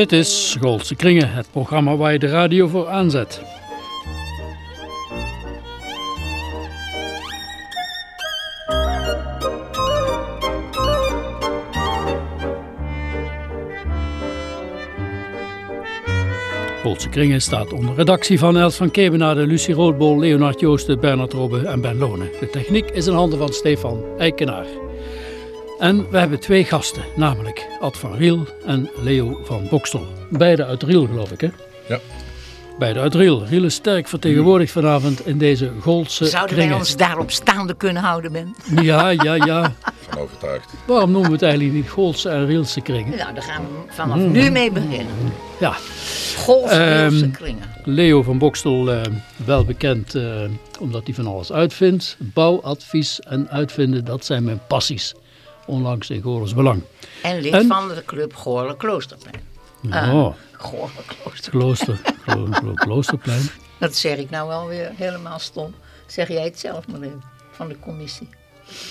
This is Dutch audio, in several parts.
Dit is Goldse Kringen, het programma waar je de radio voor aanzet. Goldse Kringen staat onder redactie van Els van Kemenade, Lucie Roodbol, Leonard Joosten, Bernard Robbe en Ben Lonen. De techniek is in handen van Stefan Eikenaar. En we hebben twee gasten, namelijk Ad van Riel en Leo van Bokstel. Beide uit Riel, geloof ik, hè? Ja. Beide uit Riel. Riel is sterk vertegenwoordigd vanavond in deze Goldse Zouden wij ons daarop staande kunnen houden, Ben? Ja, ja, ja. Van overtuigd. Waarom noemen we het eigenlijk niet Goldse en Rielse kringen? Nou, daar gaan we vanaf nu mee beginnen. Ja, Golfspeelse Ehm, kringen. Leo van Bokstel, eh, wel bekend eh, omdat hij van alles uitvindt. Bouwadvies en uitvinden, dat zijn mijn passies. Onlangs in Goorles Belang. En lid en- van de club Goorle Kloosterplein. Oh, Goorle Kloosterplein. klooster, klo- klo- kloosterplein. Dat zeg ik nou wel weer helemaal stom. Zeg jij het zelf maar even, van de commissie.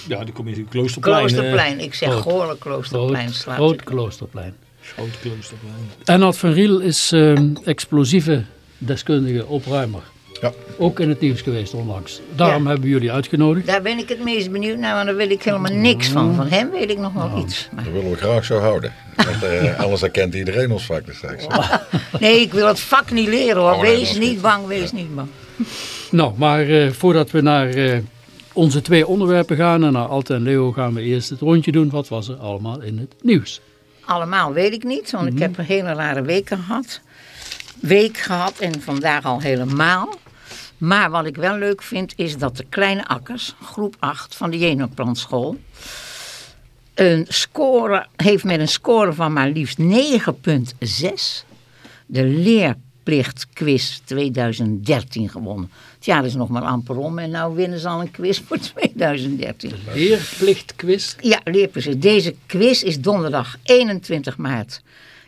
Ja, de commissie Kloosterplein. Kloosterplein, ik zeg groot. Goorle Kloosterplein. Groot, kloosterplein. eh, Groot Kloosterplein. En Ad van Riel is eh, explosieve deskundige opruimer. Ja. Ook in het nieuws geweest onlangs. Daarom Ja. hebben we jullie uitgenodigd. Daar ben ik het meest benieuwd naar, want daar weet ik helemaal niks van. Van hem weet ik nog wel iets. Maar, Dat willen we graag zo houden. Want eh, anders herkent iedereen ons vak dus straks. nee, ik wil het vak niet leren hoor. Oh, nee, Wees niet goed. bang, wees niet bang. Nou, maar eh, voordat we naar eh, onze twee onderwerpen gaan en naar Alt en Leo gaan we eerst het rondje doen. Wat was er allemaal in het nieuws? Allemaal weet ik niet, want ik heb een hele rare week gehad. Week gehad en vandaag al helemaal. Maar wat ik wel leuk vind is dat de kleine akkers, groep 8 van de Jenoplantschool, een score heeft met een score van maar liefst 9,6 de leerplichtquiz 2013 gewonnen. Het jaar is nog maar amper om en nou winnen ze al een quiz voor 2013. Leerplichtquiz. Ja, leerplicht. Deze quiz is donderdag 21 maart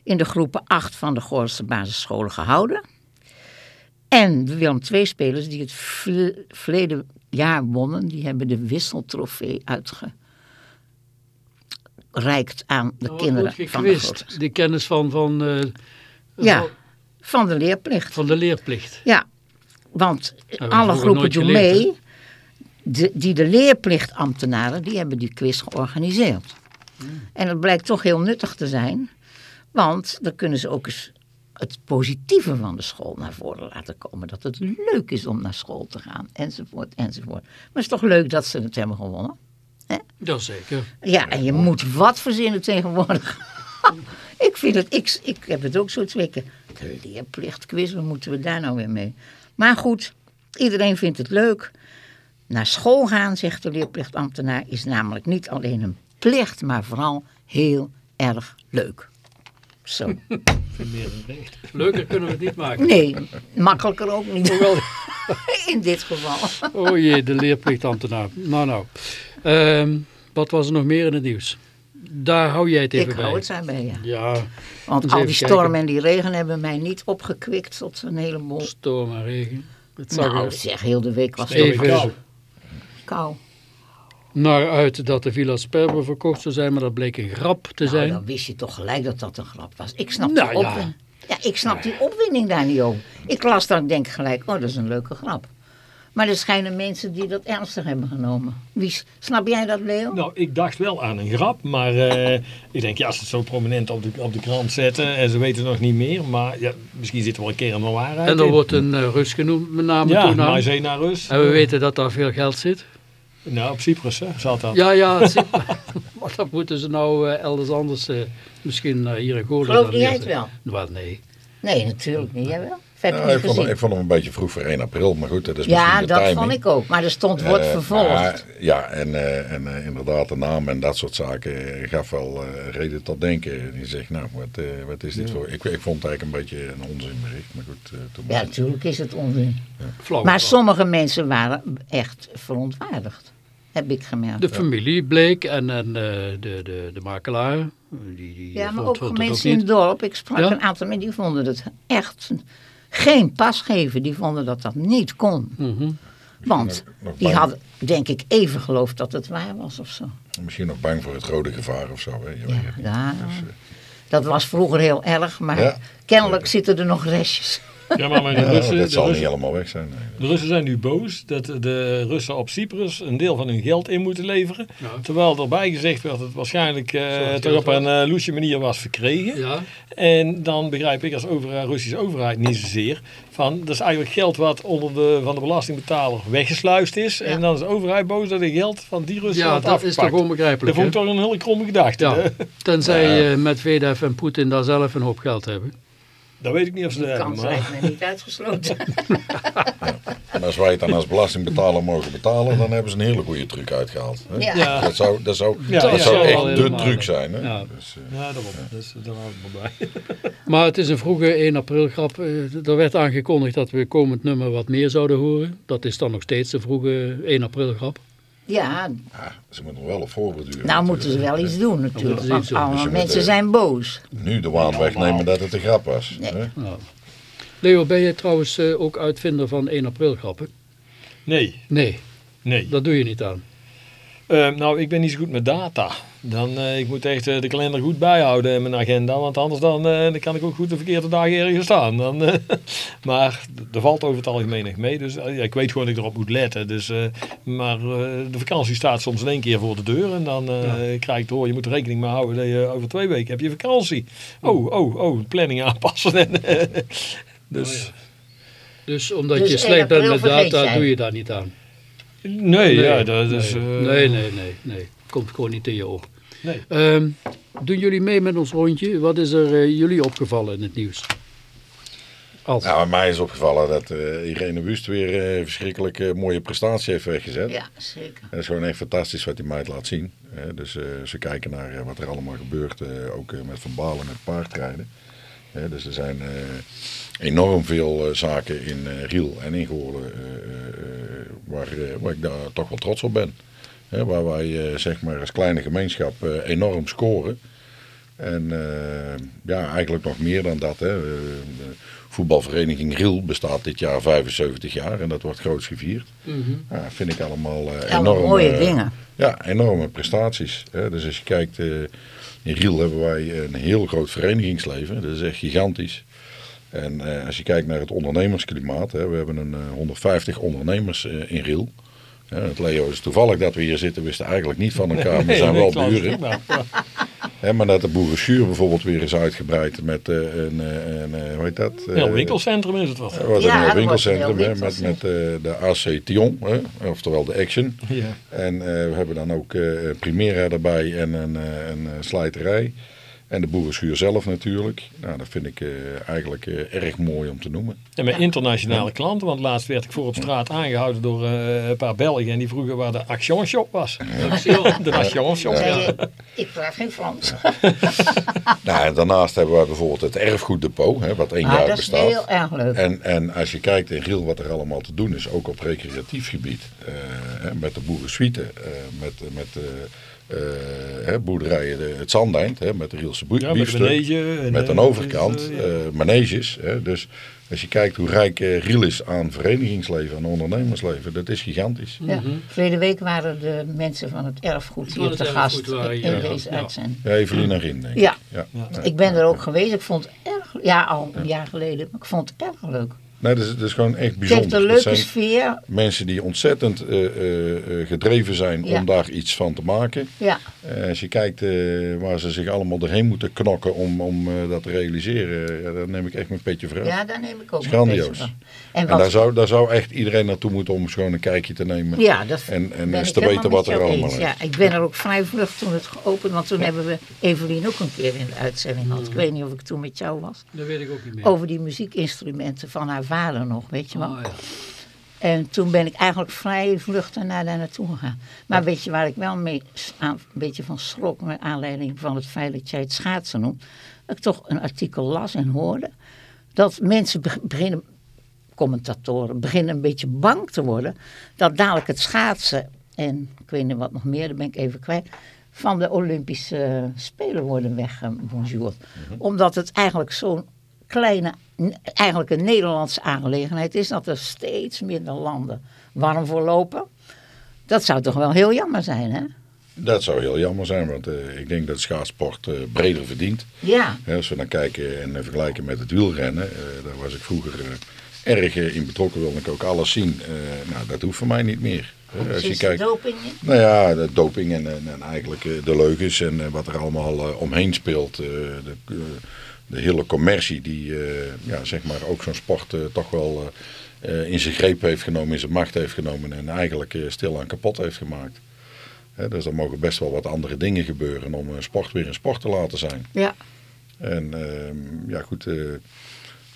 in de groepen 8 van de Goorse basisscholen gehouden. En de Willem II spelers die het verleden jaar wonnen, die hebben de wisseltrofee uitgereikt aan de Oh, kinderen van de. Die kennis van, van, eh, Ja, van de leerplicht. van de leerplicht. Ja, want we alle groepen doen geleerd, mee. De, die de leerplichtambtenaren, die hebben die quiz georganiseerd. Hmm. En het blijkt toch heel nuttig te zijn. Want dan kunnen ze ook eens het positieve van de school naar voren laten komen. Dat het leuk is om naar school te gaan, enzovoort, enzovoort. Maar het is toch leuk dat ze het hebben gewonnen. Jazeker. Ja, en je moet wat verzinnen tegenwoordig. ik vind het, ik, ik heb het ook zo twee keer. De leerplichtquiz, wat moeten we daar nou weer mee? Maar goed, iedereen vindt het leuk. Naar school gaan, zegt de leerplichtambtenaar, is namelijk niet alleen een plicht, maar vooral heel erg leuk. Zo. Leuker kunnen we het niet maken. Nee, makkelijker ook niet. In dit geval. Oh jee, de leerplichtambtenaar. Nou, nou. Ehm, wat was er nog meer in het nieuws? Daar hou jij het even Ik bij. hou het daarbij, ja. Ja, Want al die storm en die regen hebben mij niet opgekwikt tot een heleboel storm en regen. Het zag Nou, er zeg, heel de week was het even kou. kou. Naar uit dat de Villa Sperber verkocht zou zijn, maar dat bleek een grap te Nou, zijn. dan wist je toch gelijk dat dat een grap was. Ik snap, Nou, die, ja. ja, ik snap die opwinding daar niet over. Ik las dan en denk gelijk, oh, dat is een leuke grap. Maar er schijnen mensen die dat ernstig hebben genomen. Wie, snap jij dat, Leo? Nou, ik dacht wel aan een grap, maar eh, ik denk, ja, als ze het zo prominent op de, op de krant zetten en ze weten nog niet meer, maar ja, misschien zit er wel een keer een waarheid En er in. wordt een uh, Rus genoemd, met name ja, toenaam. Rus. En we weten dat daar veel geld zit. Nou, op Cyprus hè, zat dat. Ja, ja, maar dat moeten ze nou eh, elders anders, eh, misschien eh, hier in Goorlen. Geloofde dan jij het wel? Wel, nee. Nee, natuurlijk niet. Jij wel? Ja, ik, vond, ik vond hem een beetje vroeg voor 1 april, maar goed, dat is ja, misschien de dat timing. vond ik ook. Maar er stond wordt vervolgd. maar, ja, en, eh, en eh, inderdaad de naam en dat soort zaken gaf wel eh, reden tot denken. En je zegt, nou, wat, eh, wat is dit voor... Ik, ik vond het eigenlijk een beetje een onzinbericht, maar goed. toen ja, natuurlijk is het onzin. Maar sommige mensen waren echt verontwaardigd. Heb ik gemerkt. De familie bleek en, en eh, de, de, de makelaar. Die, die Ja, maar vond- ook mensen in het dorp. Ik sprak Ja? een aantal mensen die vonden het echt geen pas geven. Die vonden dat dat niet kon. Mhm. Want die hadden, denk ik, even geloofd dat het waar was of zo. Misschien nog bang voor het rode gevaar of zo. Hè? Je weet het niet. Ja, Dus, eh, Dat was vroeger heel erg, maar Ja. kennelijk zitten er nog restjes. Ja, maar met de Ja, Russen, dat zal niet helemaal weg zijn. nee. De Russen zijn nu boos dat de Russen op Cyprus een deel van hun geld in moeten leveren. Ja. Terwijl erbij gezegd werd dat het waarschijnlijk eh, toch op een eh, loesje manier was verkregen. Ja, En dan begrijp ik als overheid, Russische overheid niet zozeer van dat is eigenlijk geld wat onder de, van de belastingbetaler weggesluist is. En dan is de overheid boos dat het geld van die Russen ja dat is toch onbegrijpelijk. Dat vond ik toch een hele kromme gedachte. Ja, tenzij eh Medvedev en Poetin daar zelf een hoop geld hebben. Dat weet ik niet of ze dat hebben. kans lijkt me niet uitgesloten. En als wij het dan als belastingbetaler mogen betalen, dan hebben ze een hele goede truc uitgehaald. Hè? Ja. Ja. Dat zou, dat zou, Ja, dat ja, zou ja, echt de truc zijn. Hè? Ja. Dus, eh, Ja, daarom. Dus, daar hou ik maar bij. Maar het is een vroege 1 april grap. Eh, Er werd aangekondigd dat we komend nummer wat meer zouden horen. Dat is dan nog steeds een vroege 1 april grap. Ja, ja, ze moeten wel op voorbeduren. nou moeten ze wel iets doen natuurlijk. Want iets doen. allemaal Dus mensen zijn boos. Nu de waan wegnemen dat het een grap was. Nee. Hè? Ja. Leo, ben je trouwens eh, ook uitvinder van 1 april grappen? Nee, Nee, nee. dat doe je niet aan. Eh, nou, ik ben niet zo goed met data. Dan, eh, ik moet echt eh, de kalender goed bijhouden in mijn agenda. Want anders dan, eh, dan kan ik ook goed de verkeerde dagen ergens staan. Dan, eh, maar er valt over het algemeen echt mee. Dus ja, ik weet gewoon dat ik erop moet letten. Dus, eh, maar eh, de vakantie staat soms in één keer voor de deur. En dan eh, krijg ik te horen, je moet er rekening mee houden dat je over twee weken heb je vakantie. Oh, oh, oh, planning aanpassen. En, dus Dus omdat Dus je 1 slecht bent met data, doe je daar niet aan. Nee, ja, dat is... nee. eh, nee, nee, nee, nee. Komt gewoon niet in je op. nee. Ehm, doen jullie mee met ons rondje? Wat is er eh, jullie opgevallen in het nieuws? Als. Nou, mij is opgevallen dat eh, Irene Wust weer eh, een verschrikkelijk eh, mooie prestatie heeft weggezet. Ja, zeker. Het is gewoon echt fantastisch wat die meid laat zien. Hè. Dus eh, ze kijken naar wat er allemaal gebeurt, eh, ook met Van Balen met paardrijden. Hè, dus er zijn eh, enorm veel eh, zaken in eh, Riel en in Goorlen eh, eh, eh, waar, eh, waar ik daar toch wel trots op ben. Hè, waar wij eh, zeg maar als kleine gemeenschap eh, enorm scoren. En eh, ja, eigenlijk nog meer dan dat. Hè. Eh, de voetbalvereniging Riel bestaat dit jaar 75 jaar en dat wordt groots gevierd. Mhm. Ja, vind ik allemaal eh, Allemaal enorm. mooie dingen. Ja, enorme prestaties. Hè. Dus als je kijkt, eh, in Riel hebben wij een heel groot verenigingsleven. Dat is echt gigantisch. En eh, als je kijkt naar het ondernemersklimaat, hè, we hebben een eh, 150 ondernemers eh, in Riel. Ja, het Leo is toevallig dat we hier zitten, wisten eigenlijk niet van elkaar, maar we zijn Nee, wel buren. Maar dat de boerenschuur bijvoorbeeld weer is uitgebreid met eh, een, eh, een, eh, hoe heet dat? Ja, een Eh, winkelcentrum is het wat. was Ja, een heel was winkelcentrum hè, met, met eh, de AC Tion, hè, oftewel de Action. Ja. En eh, we hebben dan ook eh Primera erbij en een, eh, een eh, slijterij. En de boerenschuur zelf natuurlijk. Nou, dat vind ik eh, eigenlijk eh, erg mooi om te noemen. En met internationale klanten, want laatst werd ik voor op straat aangehouden door eh, een paar Belgen en die vroegen waar de Action Shop was. De Action Shop, ja. ik praat geen Frans. Nou, en daarnaast hebben we bijvoorbeeld het erfgoeddepot, hè, wat één Maar jaar Ah, dat is bestaat. heel erg leuk. En, en als je kijkt in Riel wat er allemaal te doen is, ook op recreatief gebied, eh, hè, met de boerensuite, eh, met, met eh, hè, boerderijen de, het Zandeind, hè, met de Rielse Ja, met de biefstuk, manege. en, met eh, een overkant, dus, eh, ja. eh, maneges. Hè, dus als je kijkt hoe rijk eh, Riel is aan verenigingsleven, aan ondernemersleven, dat is gigantisch. Ja. Verleden week waren de mensen van het erfgoed hier te gast waren in hier, deze ja. uitzending. Ja, Evelien en Rien, denk ik. Ja. Ja. Ja. Ik ben er ook geweest. Ik vond het erg, ja al een jaar geleden, maar ik vond het erg leuk. Nee, dat is, dat is gewoon echt Het heeft bijzonder. een leuke sfeer. mensen die ontzettend eh, eh, eh, gedreven zijn Ja. om daar iets van te maken. Ja, Eh, als je kijkt eh, waar ze zich allemaal doorheen moeten knokken om, om eh, dat te realiseren, ja, dan neem ik echt mijn petje voor. ja daar neem ik ook beetje grandioos. van. En En daar zou, daar zou echt iedereen naartoe moeten om gewoon een kijkje te nemen. ja, dat en en eens te weten wat er allemaal eens. is. Ja, ik ben er ook vrij vlug toen het geopend, want toen hebben we Evelien ook een keer in de uitzending gehad. Ik weet niet of ik toen met jou was. Dat weet ik ook niet meer. Over die muziekinstrumenten van haar vader nog, weet je wel. Oh, ja. En toen ben ik eigenlijk vrij vlug daarna daar naartoe gegaan. Maar weet je waar ik wel mee aan, een beetje van schrok, naar aanleiding van het feit dat jij het schaatsen noemt. Dat ik toch een artikel las en hoorde. Dat mensen be- beginnen, commentatoren, beginnen een beetje bang te worden. Dat dadelijk het schaatsen, en ik weet niet wat nog meer, dat ben ik even kwijt. Van de Olympische Spelen worden weggebonjourd. Omdat het eigenlijk zo'n kleine, eigenlijk een Nederlandse aangelegenheid is. Dat er steeds minder landen warm voor lopen. Dat zou toch wel heel jammer zijn, hè? Dat zou heel jammer zijn, want eh, ik denk dat schaatsport eh, breder verdient. Ja, als we dan kijken en eh, vergelijken met het wielrennen, daar was ik vroeger erg in betrokken, wilde ik ook alles zien. Nou, dat hoeft voor mij niet meer. Hè, als je kijkt, doping in? nou ja, de doping en, en, en eigenlijk de leugens en wat er allemaal omheen speelt. de, de hele commercie die eh, ja, zeg maar ook zo'n sport eh, toch wel eh, in zijn greep heeft genomen, in zijn macht heeft genomen en eigenlijk eh, stilaan kapot heeft gemaakt. Hè, dus er mogen best wel wat andere dingen gebeuren om een sport weer een sport te laten zijn. Ja. En ehm, ja goed,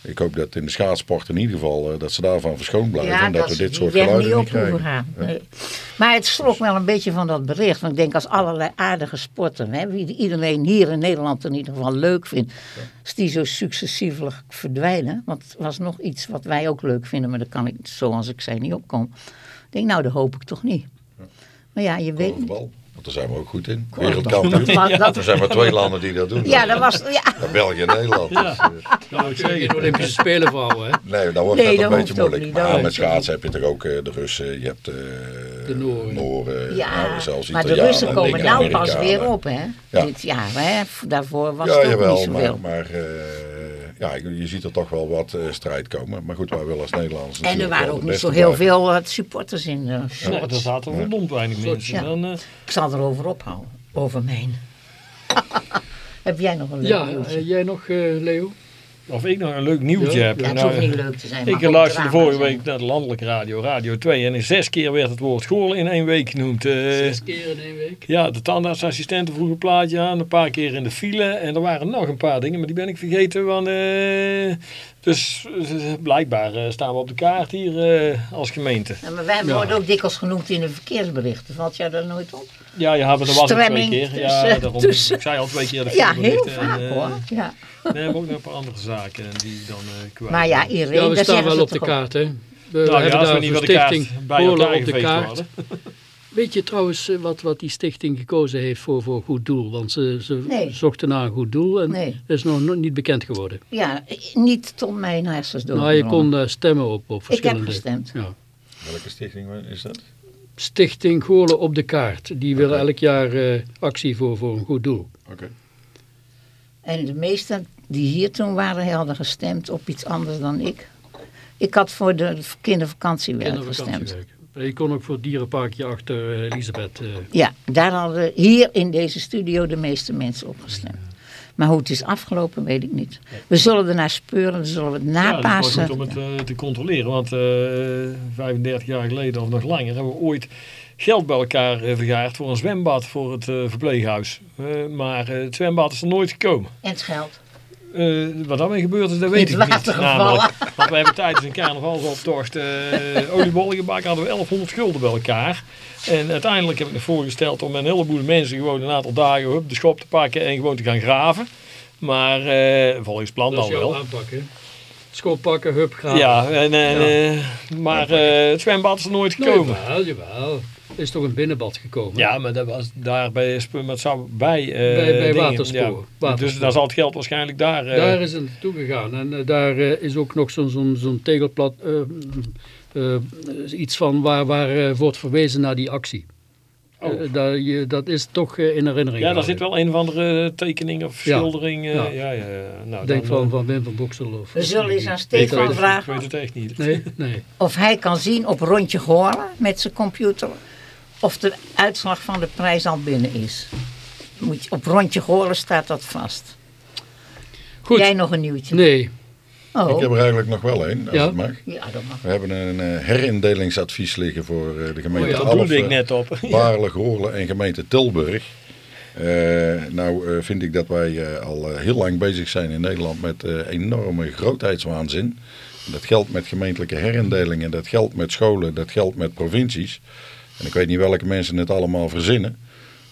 ik hoop dat in de schaatsport in ieder geval dat ze daarvan verschoond blijven en dat, we dit soort geluiden niet niet krijgen. Nee. Maar het schrok wel een beetje van dat bericht. Want ik denk als allerlei aardige sporten, hè, wie iedereen hier in Nederland in ieder geval leuk vindt, als die zo successievelijk verdwijnen. Want het was nog iets wat wij ook leuk vinden, maar daar kan ik, zoals ik zei, niet opkomen. Ik denk, nou, dat hoop ik toch niet. Maar ja, je weet niet. Korfbal, want daar zijn we ook goed in. Wereldkampioen. Dat- dat- Er zijn maar twee landen die dat doen. Ja, dat was. Ja. België en Nederland. Eh, Dat ik Geen zeggen. Olympische Spelen hè? nee, dan wordt Nee, het dat een beetje moeilijk. niet, dat Maar met schaatsen heb je toch ook eh, de Russen, je hebt eh, De Nooren. Ja, nou, zelfs maar de Russen en komen nou pas weer op, hè? Ja. Dit jaar, hè? Daarvoor was Ja, het ook jawel, niet zoveel. maar, maar eh, ja, je ziet er toch wel wat eh, strijd komen. Maar goed, wij willen als Nederlanders en er waren ook niet zo heel blijven. veel eh, supporters in Ja, er zaten verdomd weinig mensen. Ja. Dan, eh, Ik zal erover ophouden. Over mijn. Heb jij nog een leuk Ja, eh, jij nog, eh, Leo? Of ik nog een leuk nieuwtje Ja, heb. Ja, het Nou, hoeft niet leuk te zijn. Ik luisterde vorige week naar de landelijke radio, Radio 2. En in zes keer werd het woord school in één week genoemd. Eh, Zes keer in één week. ja, de tandartsassistenten vroegen een plaatje aan, een paar keer in de file. En er waren nog een paar dingen, maar die ben ik vergeten. Want, eh, dus eh, blijkbaar staan we op de kaart hier eh, als gemeente. Ja, maar wij Ja. worden ook dikwijls genoemd in de verkeersberichten. Valt jij daar nooit op? Ja, je had het er was het twee keer. Ja, tussen- daarom, tussen- Ik zei al twee keer de Ja, heel vaak en, eh, hoor. Ja. We hebben ook nog een paar andere zaken die dan eh kwijt Maar ja. Irene, Ja, we staan wel op de kaart, hè? We, Nou ja, hebben daar kaart stichting Polen op de kaart. Weet je trouwens eh, wat, wat die stichting gekozen heeft voor, voor goed doel? Want ze, ze Nee. zochten naar een goed doel en Nee. dat is nog niet bekend geworden. Ja, niet tot mijn hersens door. nou, je kon stemmen op, op Ik heb verschillende... gestemd. Ja. Welke stichting is dat? Stichting Goorlen op de kaart. Die willen elk jaar eh, actie voor, voor een goed doel. Oké. En de meesten die hier toen waren, hadden gestemd op iets anders dan ik. Ik had voor de kindervakantiewerk gestemd. Kindervakantiewerk. Je kon ook voor het dierenparkje achter eh, Elisabeth. eh, Ja, daar hadden hier in deze studio de meeste mensen op gestemd. Maar hoe het is afgelopen, weet ik niet. We zullen ernaar speuren, dan zullen we het Ja, het is napassen. wel goed om het eh, te controleren. Want eh 35 jaar geleden of nog langer hebben we ooit geld bij elkaar eh, vergaard voor een zwembad voor het eh, verpleeghuis. Eh, maar eh, het zwembad is er nooit gekomen. En het geld. Eh, wat daarmee gebeurd is, dat weet ik niet. Namelijk, want we hebben tijdens een carnavalsoptocht uh, oliebollen gebakken, hadden we 1100 gulden bij elkaar. En uiteindelijk heb ik me voorgesteld om met een heleboel mensen gewoon een aantal dagen hup, de schop te pakken en gewoon te gaan graven. Maar eh, volgens plan dan wel. aanpak, hè? School pakken, hup, gaan. Ja, en, en, Ja. eh, maar eh, het zwembad is er nooit gekomen. Jawel, jawel. Is toch een binnenbad gekomen? Ja, maar dat was daar bij, Sp- maar het zou bij, eh, Bij- bij Waterspoor. ja. Waterspoor. Dus daar zal het geld waarschijnlijk daar. eh, Daar is het naartoe gegaan. En eh, daar is ook nog zo'n zo'n zo'n tegelplat, eh, eh, iets van waar, waar eh, wordt verwezen naar die actie. Oh. Daar, je, dat is toch in herinnering ja, daar zit wel een of andere tekening of Ja. schildering. Ja. ja. Ja, Nou, Ik denk dan, van, van Wim van Boksel. Of, We zullen eens aan Stefan weet, het, ik vragen weet het echt niet. Nee, nee. of hij kan zien op rondje Goorlen met zijn computer of de uitslag van de prijs al binnen is. Moet je, op rondje Goorlen staat dat vast. Goed. Jij nog een nieuwtje? Nee. Oh, Ik heb er eigenlijk nog wel één, als Ja. het mag. ja, dat mag. We hebben een eh, herindelingsadvies liggen voor eh, de gemeente Oh ja, Dat Alphen, ik net op. Baarle, Goorlen en gemeente Tilburg. Eh, nou eh, vind ik dat wij eh, al eh, heel lang bezig zijn in Nederland met eh, enorme grootheidswaanzin. Dat geldt met gemeentelijke herindelingen, dat geldt met scholen, dat geldt met provincies. En ik weet niet welke mensen het allemaal verzinnen.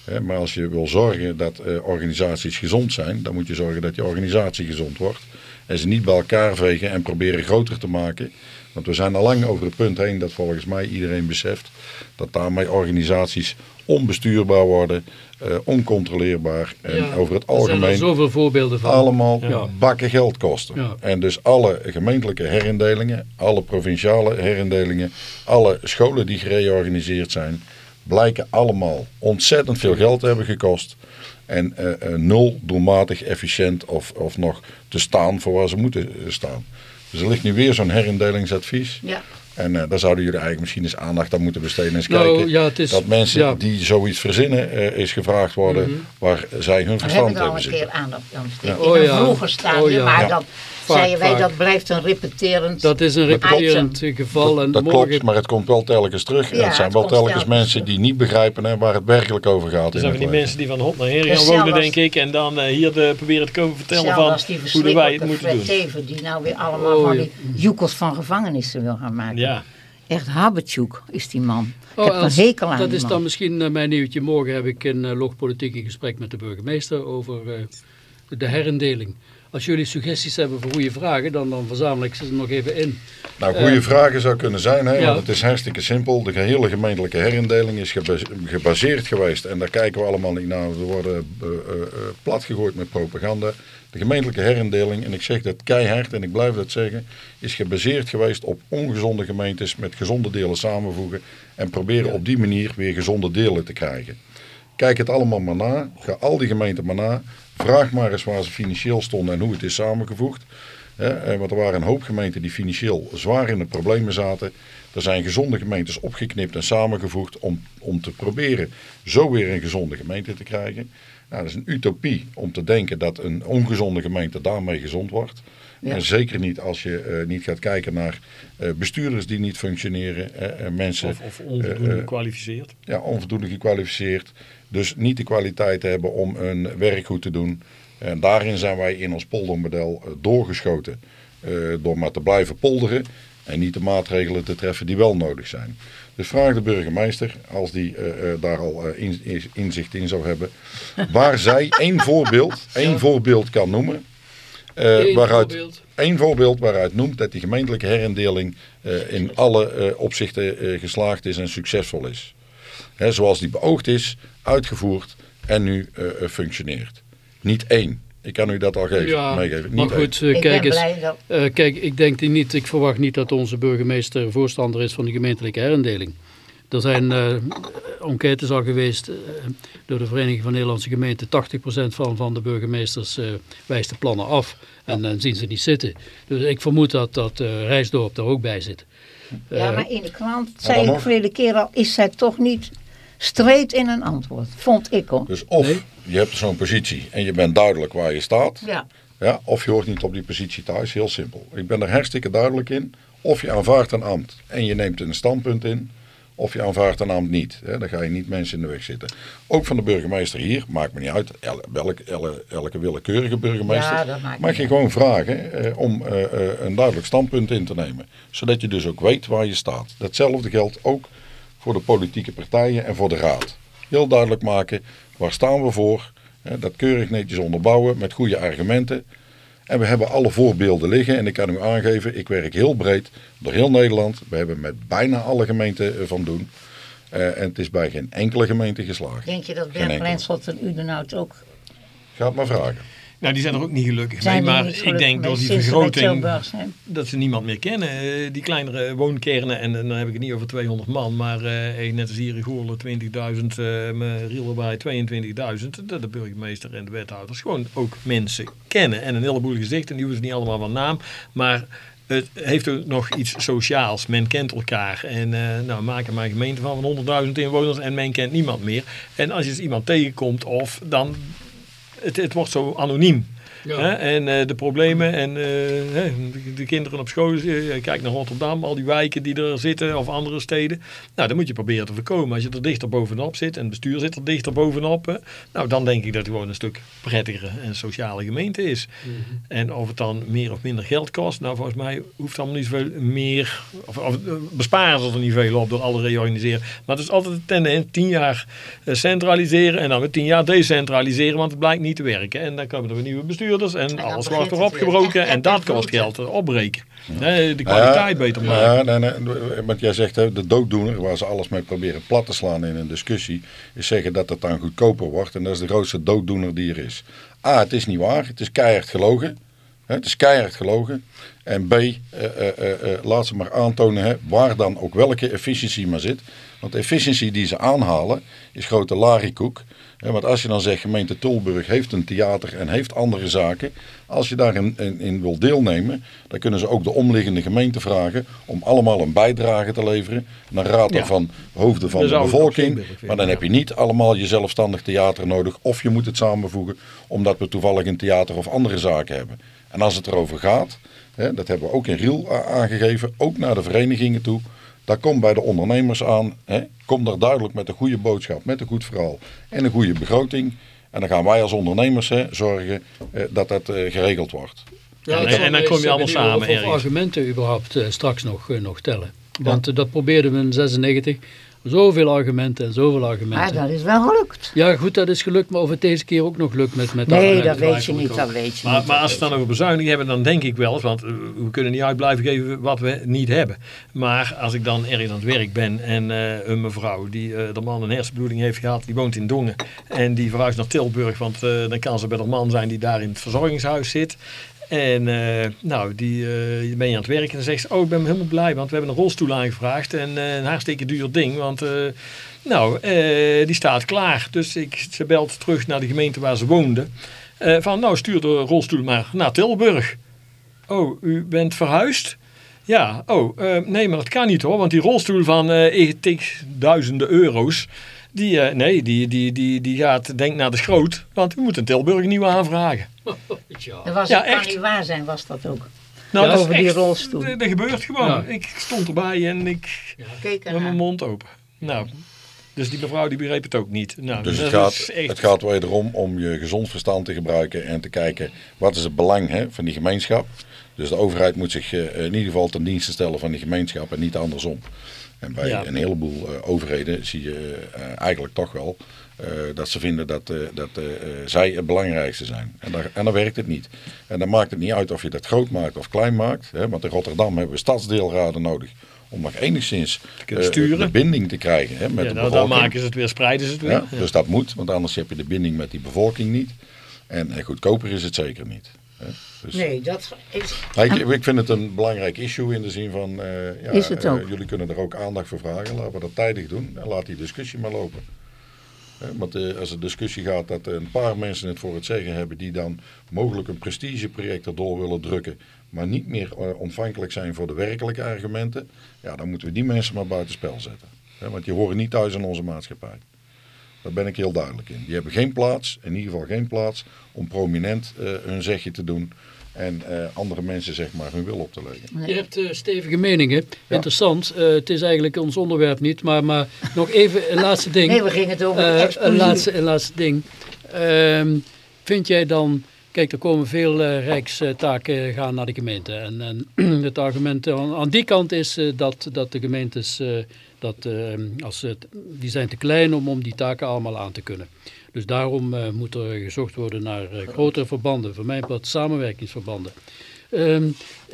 Hè, maar als je wil zorgen dat eh, organisaties gezond zijn, dan moet je zorgen dat je organisatie gezond wordt. En ze niet bij elkaar vegen en proberen groter te maken. Want we zijn al lang over het punt heen dat volgens mij iedereen beseft dat daarmee organisaties onbestuurbaar worden, eh, oncontroleerbaar en Ja, over het Er zijn er algemeen zoveel voorbeelden van. allemaal Ja. bakken geld kosten. Ja. En dus alle gemeentelijke herindelingen, alle provinciale herindelingen, alle scholen die gereorganiseerd zijn, blijken allemaal ontzettend veel geld te hebben gekost. En eh, eh, nul doelmatig efficiënt of, of nog te staan voor waar ze moeten staan. Dus er ligt nu weer zo'n herindelingsadvies. Ja. En eh, daar zouden jullie eigenlijk misschien eens aandacht aan moeten besteden. En eens Nou, kijken ja, het is- dat mensen ja. die zoiets verzinnen, eh eens gevraagd worden Mhm. waar zij hun verstand ik al hebben een zitten. keer aandacht aan besteed. Ja. In Oh een ja. vroeger stadium, Oh ja. maar Ja. dat zeiden wij, vaak. dat blijft een repeterend... Dat is een repeterend geval. En Dat morgen, klopt, maar het komt wel telkens terug. En Ja, het zijn het wel telkens telkens mensen die niet begrijpen hè, waar het werkelijk over gaat. Er in zijn die mensen die van hot naar her gaan wonen, denk ik. En dan eh, hier de, proberen te komen vertellen van hoe wij het moeten doen. Teven, die nou weer allemaal Oh, van die joekels van gevangenissen wil gaan maken. Ja, Echt habetjoek is die man. Oh, ik heb als- een hekel aan Dat die is man. dan misschien eh, mijn nieuwtje. Morgen heb ik in uh, Logpolitiek een gesprek met de burgemeester over eh, de herindeling. Als jullie suggesties hebben voor goede vragen, dan, dan verzamel ik ze er nog even in. Nou, goede Eh, vragen zou kunnen zijn, hè, ja. want het is hartstikke simpel. De hele gemeentelijke herindeling is geba- gebaseerd geweest, en daar kijken we allemaal niet naar, we worden eh, eh, platgegooid met propaganda. De gemeentelijke herindeling, en ik zeg dat keihard en ik blijf dat zeggen, is gebaseerd geweest op ongezonde gemeentes met gezonde delen samenvoegen en proberen op die manier weer gezonde delen te krijgen. Kijk het allemaal maar na, ga al die gemeenten maar na, vraag maar eens waar ze financieel stonden en hoe het is samengevoegd. Want er waren een hoop gemeenten die financieel zwaar in de problemen zaten. Er zijn gezonde gemeentes opgeknipt en samengevoegd om, om te proberen zo weer een gezonde gemeente te krijgen. Nou, dat is een utopie om te denken dat een ongezonde gemeente daarmee gezond wordt. Ja. En zeker niet als je eh, niet gaat kijken naar eh, bestuurders die niet functioneren, eh, mensen of, of onvoldoende gekwalificeerd. ja, onvoldoende gekwalificeerd. Dus niet de kwaliteit hebben om hun werk goed te doen. En daarin zijn wij in ons poldermodel doorgeschoten. door maar te blijven polderen en niet de maatregelen te treffen die wel nodig zijn. Dus vraag de burgemeester, als die daar al in- inzicht in zou hebben, waar zij één voorbeeld, één voorbeeld kan noemen. Eh, Eén waaruit, voorbeeld. één voorbeeld waaruit noemt dat die gemeentelijke herindeling eh, in alle eh, opzichten eh, geslaagd is en succesvol is. Hè, zoals die beoogd is, uitgevoerd en nu functioneert. Niet één. Ik kan u dat al geven, Ja, meegeven. maar Niet goed, kijk eens. Eh, kijk, ik denk die niet, ik verwacht niet dat onze burgemeester voorstander is van de gemeentelijke herindeling. Er zijn eh enquêtes al geweest eh, door de Vereniging van Nederlandse Gemeenten. 80% van, van de burgemeesters eh, wijst de plannen af en dan zien ze niet zitten. Dus ik vermoed dat, dat eh, Rijsdorp daar ook bij zit. Ja, maar in de krant, zei ik vorige keer al, is zij toch niet streed in een antwoord. Vond ik hoor. Dus of Nee. je hebt zo'n positie en je bent duidelijk waar je staat. Ja. Ja, of je hoort niet op die positie thuis. Heel simpel. Ik ben er hartstikke duidelijk in. Of je aanvaardt een ambt en je neemt een standpunt in. Of je aanvaardt een ambt niet. Hè, dan ga je niet mensen in de weg zitten. Ook van de burgemeester hier, maakt me niet uit. El- welk, elle- elke willekeurige burgemeester. Ja, mag je uit. gewoon vragen eh, om eh, eh, een duidelijk standpunt in te nemen. Zodat je dus ook weet waar je staat. Datzelfde geldt ook voor de politieke partijen en voor de raad. Heel duidelijk maken, waar staan we voor? Hè, dat keurig netjes onderbouwen met goede argumenten. En we hebben alle voorbeelden liggen. En ik kan u aangeven, ik werk heel breed door heel Nederland. We hebben met bijna alle gemeenten eh, van doen. Eh, en het is bij geen enkele gemeente geslaagd. Denk je dat enkele. Lenschot en Udenhout ook Ga het maar vragen. Nou, die zijn er ook niet gelukkig mee. zijn die Maar ik denk mee door die vergroting dat ze niemand meer kennen. Eh, Die kleinere woonkernen, en dan heb ik het niet over 200 man, maar eh, net als hier in Goorlen 20.000, eh met Rielberij 22.000, dat de burgemeester en de wethouders gewoon ook mensen kennen. En een heleboel gezichten, en die hoeven ze niet allemaal van naam, maar het heeft ook nog iets sociaals. Men kent elkaar. En eh, nou, maak er maar een gemeente van van 100.000 inwoners en men kent niemand meer. En als je eens iemand tegenkomt, of dan, het, het wordt zo anoniem. Ja. Hè? En eh, de problemen en eh, de, de kinderen op school. eh, Kijk naar Rotterdam, al die wijken die er zitten of andere steden. Nou, dat moet je proberen te voorkomen. Als je er dichter bovenop zit en het bestuur zit er dichter bovenop. hè, nou, dan denk ik dat het gewoon een stuk prettigere en sociale gemeente is. En of het dan meer of minder geld kost. Nou, volgens mij hoeft allemaal niet zoveel meer. Of, of besparen ze er niet veel op door alle reorganiseren. Maar het is altijd de tendens: tien jaar centraliseren en dan weer tien jaar decentraliseren. Want het blijkt niet te werken. En dan komen er weer nieuwe bestuurders en, alles wordt het opgebroken. Echt En dat kost bloed. geld opbreken. Nee, de kwaliteit beter maken. Ja, nee, nee, want jij zegt hè, de dooddoener, waar ze alles mee proberen plat te slaan in een discussie, is zeggen dat het dan goedkoper wordt. En dat is de grootste dooddoener die er is. A, het is niet waar. Het is keihard gelogen. Het is keihard gelogen. En B, eh, eh, eh, laat ze maar aantonen hè, waar dan ook welke efficiëntie maar zit. Want de efficiëntie die ze aanhalen is grote lariekoek. Hè, want als je dan zegt gemeente Tilburg heeft een theater en heeft andere zaken. Als je daarin in, in wil deelnemen, dan kunnen ze ook de omliggende gemeente vragen om allemaal een bijdrage te leveren. Een raad Ja. van hoofden van de bevolking. Maar dan heb je niet allemaal je zelfstandig theater nodig. Of je moet het samenvoegen omdat we toevallig een theater of andere zaken hebben. En als het erover gaat, hè, dat hebben we ook in Riel a- aangegeven, ook naar de verenigingen toe. Dat komt bij de ondernemers aan. Hè, kom daar duidelijk met een goede boodschap, met een goed verhaal en een goede begroting. En dan gaan wij als ondernemers hè, zorgen eh, dat dat eh, geregeld wordt. Ja, En- dan kom je allemaal benieuwen samen Of, argumenten überhaupt eh, straks nog, eh, nog tellen. Want eh, dat probeerden we in 96. Zoveel argumenten en zoveel Maar argumenten. dat is wel gelukt. Ja, goed, dat is gelukt, maar of het deze keer ook nog lukt met, met Nee, dat weet je niet, dat weet je Maar, niet. maar als we dan over bezuiniging hebben, dan denk ik wel eens, want eh, we kunnen niet uit blijven geven wat we niet hebben. Maar als ik dan ergens aan het werk ben en eh, een mevrouw die eh de man een hersenbloeding heeft gehad, die woont in Dongen en die verhuist naar Tilburg, want eh, dan kan ze bij de man zijn die daar in het verzorgingshuis zit. En eh, nou, die eh, ben je aan het werken en dan zegt ze, oh ik ben helemaal blij, want we hebben een rolstoel aangevraagd en eh, een hartstikke duur ding, want nou, die staat klaar. Dus ik, ze belt terug naar de gemeente waar ze woonde. Van nou stuur de rolstoel maar naar Tilburg. Oh, u bent verhuisd? Ja, oh, nee, maar dat kan niet hoor. Want die rolstoel van tig duizenden euro's. Die, eh, nee, die, die, die, die gaat denk naar de schroot. Want u moet in Tilburg een nieuwe aanvragen. Ja. Dat was, Ja, echt. niet waar zijn, was dat ook. Nou, Ja, dat is over die echt- rolstoel. Dat, dat gebeurt gewoon. Ja. Ik stond erbij en ik Kijk met mijn mond open. Nou, dus die mevrouw die begreep het ook niet. Nou, Dus het gaat, echt- het gaat wederom om je gezond verstand te gebruiken en te kijken wat is het belang hè, van die gemeenschap. Dus de overheid moet zich eh, in ieder geval ten dienste stellen van die gemeenschap en niet andersom. En bij Ja. een heleboel eh, overheden zie je eh, eigenlijk toch wel eh, dat ze vinden dat, dat zij het belangrijkste zijn. En, daar, en dan werkt het niet. En dan maakt het niet uit of je dat groot maakt of klein maakt. Hè, want in Rotterdam hebben we stadsdeelraden nodig om nog enigszins de binding te krijgen hè, met ja, de nou, dan maken ze het weer, spreiden ze het weer. Ja, Ja. Dus dat moet, want anders heb je de binding met die bevolking niet. En goedkoper is het zeker niet. Dus, Nee, dat is... Ik, ik vind het een belangrijk issue in de zin van, eh, ja, Is het eh, ook. jullie kunnen er ook aandacht voor vragen. Laten we dat tijdig doen en laat die discussie maar lopen. Hè, want eh, als de discussie gaat dat een paar mensen het voor het zeggen hebben die dan mogelijk een prestigeproject erdoor willen drukken, maar niet meer ontvankelijk zijn voor de werkelijke argumenten, ja, dan moeten we die mensen maar buitenspel zetten. Hè, want die horen niet thuis in onze maatschappij. Daar ben ik heel duidelijk in. Die hebben geen plaats, in ieder geval geen plaats, om prominent eh, hun zegje te doen en eh, andere mensen zeg maar hun wil op te leggen. Je hebt eh, stevige meningen. Interessant. Eh, het is eigenlijk ons onderwerp niet, maar, maar nog even een laatste ding. Nee, we gingen het over de een, laatste, een laatste ding. Ehm, vind jij dan, kijk er komen veel eh, rijkstaken gaan naar de gemeente. En, en het argument aan, aan die kant is eh, dat, dat de gemeentes, eh, dat, eh, als het- die zijn te klein om, om die taken allemaal aan te kunnen. Dus daarom eh, moet er gezocht worden naar eh, grotere verbanden, voor mijn part samenwerkingsverbanden. Ehm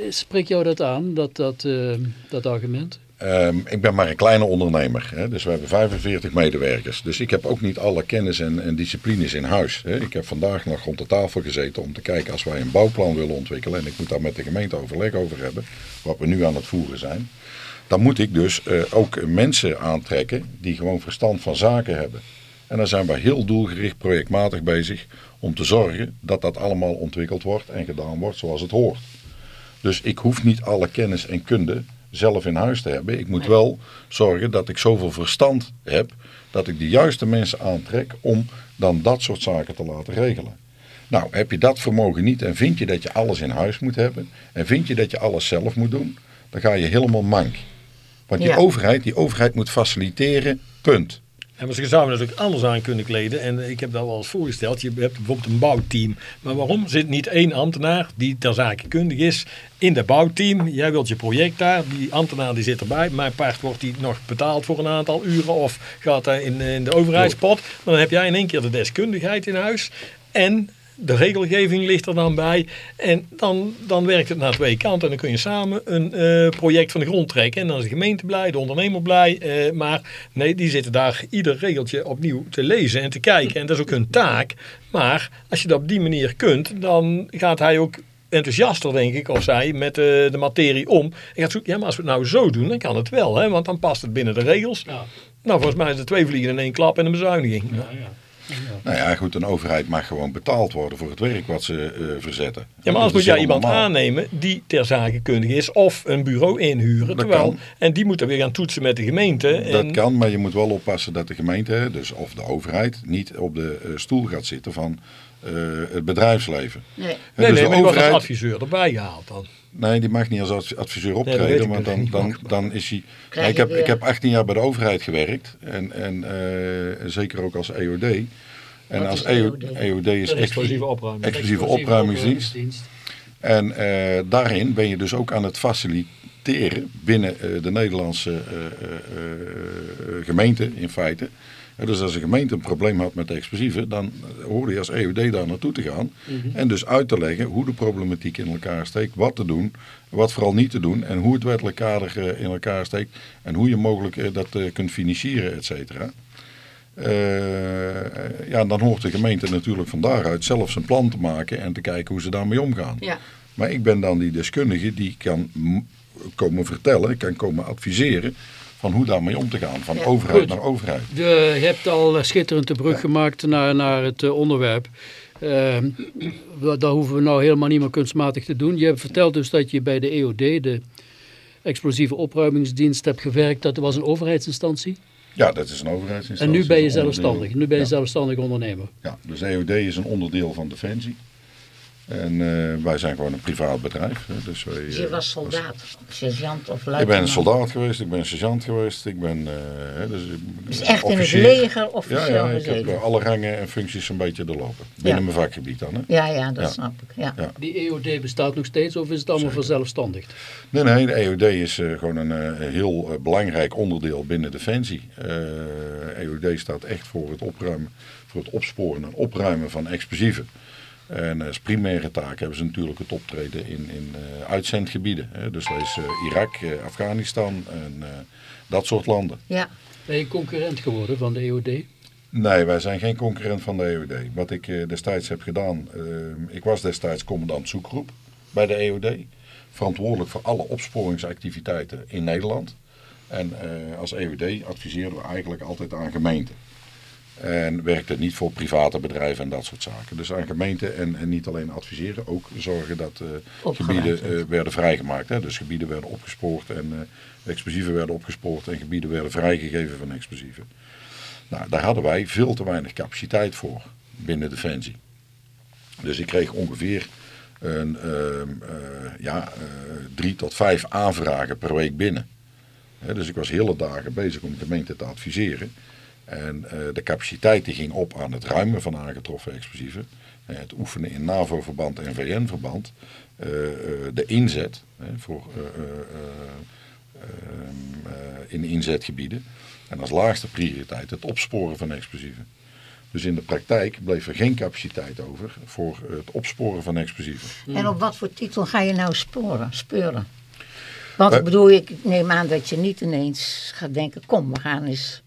spreekt jou dat aan, dat, dat, eh, dat argument? Ehm, ik ben maar een kleine ondernemer, hè, dus we hebben 45 medewerkers. Dus ik heb ook niet alle kennis en, en disciplines in huis. Hè. Ik heb vandaag nog rond de tafel gezeten om te kijken als wij een bouwplan willen ontwikkelen. En ik moet daar met de gemeente overleg over hebben, wat we nu aan het voeren zijn. Dan moet ik dus eh, ook mensen aantrekken die gewoon verstand van zaken hebben. En daar zijn we heel doelgericht projectmatig bezig om te zorgen dat dat allemaal ontwikkeld wordt en gedaan wordt zoals het hoort. Dus ik hoef niet alle kennis en kunde zelf in huis te hebben. Ik moet wel zorgen dat ik zoveel verstand heb dat ik de juiste mensen aantrek om dan dat soort zaken te laten regelen. Nou, heb je dat vermogen niet en vind je dat je alles in huis moet hebben en vind je dat je alles zelf moet doen, dan ga je helemaal mank. Want die Ja. overheid, die overheid moet faciliteren, punt. En maar ze zouden natuurlijk anders aan kunnen kleden. En ik heb dat wel eens voorgesteld. Je hebt bijvoorbeeld een bouwteam. Maar waarom zit niet één ambtenaar die ter zake kundig is in dat bouwteam? Jij wilt je project daar. Die ambtenaar die zit erbij. Maar part wordt die nog betaald voor een aantal uren. Of gaat hij in, in de overheidspot. Maar dan heb jij in één keer de deskundigheid in huis. En de regelgeving ligt er dan bij. En dan, dan werkt het naar twee kanten. En dan kun je samen een eh, project van de grond trekken. En dan is de gemeente blij, de ondernemer blij. eh, maar nee, die zitten daar ieder regeltje opnieuw te lezen en te kijken. En dat is ook hun taak. Maar als je dat op die manier kunt, dan gaat hij ook enthousiaster, denk ik, of zij, met eh, de materie om. En gaat zoeken, ja, maar als we het nou zo doen, dan kan het wel, hè, want dan past het binnen de regels. Ja. Nou, volgens mij is het twee vliegen in één klap en een bezuiniging. Ja, ja. Nou ja, goed, een overheid mag gewoon betaald worden voor het werk wat ze eh, verzetten. Ja, maar als moet is jij iemand normaal. aannemen die ter zake kundig is of een bureau inhuren. Dat terwijl, kan. En die moeten weer gaan toetsen met de gemeente. Dat en, kan, maar je moet wel oppassen dat de gemeente, dus of de overheid, niet op de eh, stoel gaat zitten van eh, het bedrijfsleven. Nee. Nee, dus nee, de maar die wordt als overheid, adviseur erbij gehaald dan. Nee, die mag niet als adv- adviseur optreden, want nog dan, dan, dan is hij... Ik, heb, ik heb 18 jaar bij de overheid gewerkt en, en eh, zeker ook als EOD. En Wat als is EOD, EOD? EOD is Explosieve opruiming. explosieve opruimingsdienst. En eh, daarin ben je dus ook aan het faciliteren binnen eh, de Nederlandse eh, eh, eh, gemeente in feite. Ja, dus als een gemeente een probleem had met de explosieven, dan hoorde je als EOD daar naartoe te gaan. En dus uit te leggen hoe de problematiek in elkaar steekt, wat te doen, wat vooral niet te doen en hoe het wettelijk kader eh, in elkaar steekt en hoe je mogelijk eh, dat eh, kunt financieren, et cetera. Eh, ja, dan hoort de gemeente natuurlijk van daaruit zelf zijn plan te maken en te kijken hoe ze daarmee omgaan. Ja. Maar ik ben dan die deskundige die kan komen vertellen, kan komen adviseren van hoe daarmee om te gaan. Van Ja. overheid Goed. naar overheid. De, je hebt al eh, schitterend de brug gemaakt naar, naar het eh, onderwerp. Ehm, dat hoeven we nou helemaal niet meer kunstmatig te doen. Je hebt verteld dus dat je bij de EOD, de explosieve opruimingsdienst, hebt gewerkt. Dat was een overheidsinstantie. Ja, dat is een En overheidsinstantie. nu ben je zelfstandig. Nu ben je ja. zelfstandig ondernemer. Ja, dus EOD is een onderdeel van Defensie. En eh, wij zijn gewoon een privaat bedrijf. hè, Dus wij, Dus je eh, was soldaat, sergeant of Ik luitenant? ben een soldaat geweest, ik ben sergeant geweest, ik ben... eh, hè, dus, Dus echt in het leger Ja, officieel ja, ik heb eh, alle rangen en functies een beetje doorlopen. Binnen Ja. mijn vakgebied dan. Hè? Ja, ja, dat Ja. snap ik. Ja. Ja. Die EOD bestaat nog steeds of is het allemaal verzelfstandigd? Nee, nee, de EOD is eh, gewoon een eh, heel eh, belangrijk onderdeel binnen Defensie. Eh EOD staat echt voor het opruimen, voor het opsporen en opruimen van explosieven. En als primaire taak hebben ze natuurlijk het optreden in, in eh, uitzendgebieden. Hè? Dus dat is eh, Irak, eh, Afghanistan en eh, dat soort landen. ja. Ben je concurrent geworden van de EOD? Nee, wij zijn geen concurrent van de EOD. Wat ik eh, destijds heb gedaan, eh, ik was destijds commandant zoekgroep bij de EOD. Verantwoordelijk voor alle opsporingsactiviteiten in Nederland. En eh, als EOD adviseerden we eigenlijk altijd aan gemeenten. En werkte niet voor private bedrijven en dat soort zaken. Dus aan gemeenten en, en niet alleen adviseren, ook zorgen dat eh, gebieden eh, werden vrijgemaakt. Hè? Dus gebieden werden opgespoord en eh, explosieven werden opgespoord en gebieden werden vrijgegeven van explosieven. Nou, daar hadden wij veel te weinig capaciteit voor binnen Defensie. Dus ik kreeg ongeveer een, ehm, eh, ja, drie tot vijf aanvragen per week binnen. Hè, dus ik was hele dagen bezig om de gemeente te adviseren. En eh, de capaciteit die ging op aan het ruimen van aangetroffen explosieven. eh, het oefenen in NAVO-verband en VN-verband. eh, de inzet voor, eh, eh, eh, ehm, eh, in inzetgebieden. En als laagste prioriteit het opsporen van explosieven. Dus in de praktijk bleef er geen capaciteit over voor het opsporen van explosieven. En op wat voor titel ga je nou sporen, speuren? Want ik bedoel, ik neem aan dat je niet ineens gaat denken... kom, we gaan eens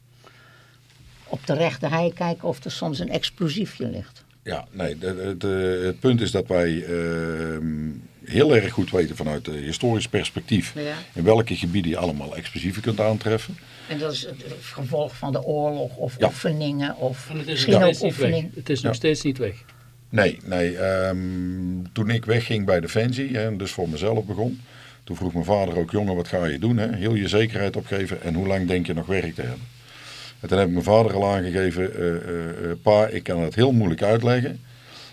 op de rechte hei kijken of er soms een explosiefje ligt. Ja, nee, de- de- de- het punt is dat wij ehm, heel erg goed weten vanuit een historisch perspectief... Ja. in welke gebieden je allemaal explosieven kunt aantreffen. En dat is het gevolg van de oorlog of Ja. oefeningen of En het is misschien nog ook steeds niet weg. oefening. Het is nog Ja. steeds niet weg. Nee, nee ehm, toen ik wegging bij Defensie en dus voor mezelf begon... toen vroeg mijn vader ook, jongen, wat ga je doen? Hè? Heel je zekerheid opgeven en hoe lang denk je nog werk te hebben? En toen heb ik mijn vader al aangegeven, eh, eh, eh, pa, ik kan het heel moeilijk uitleggen...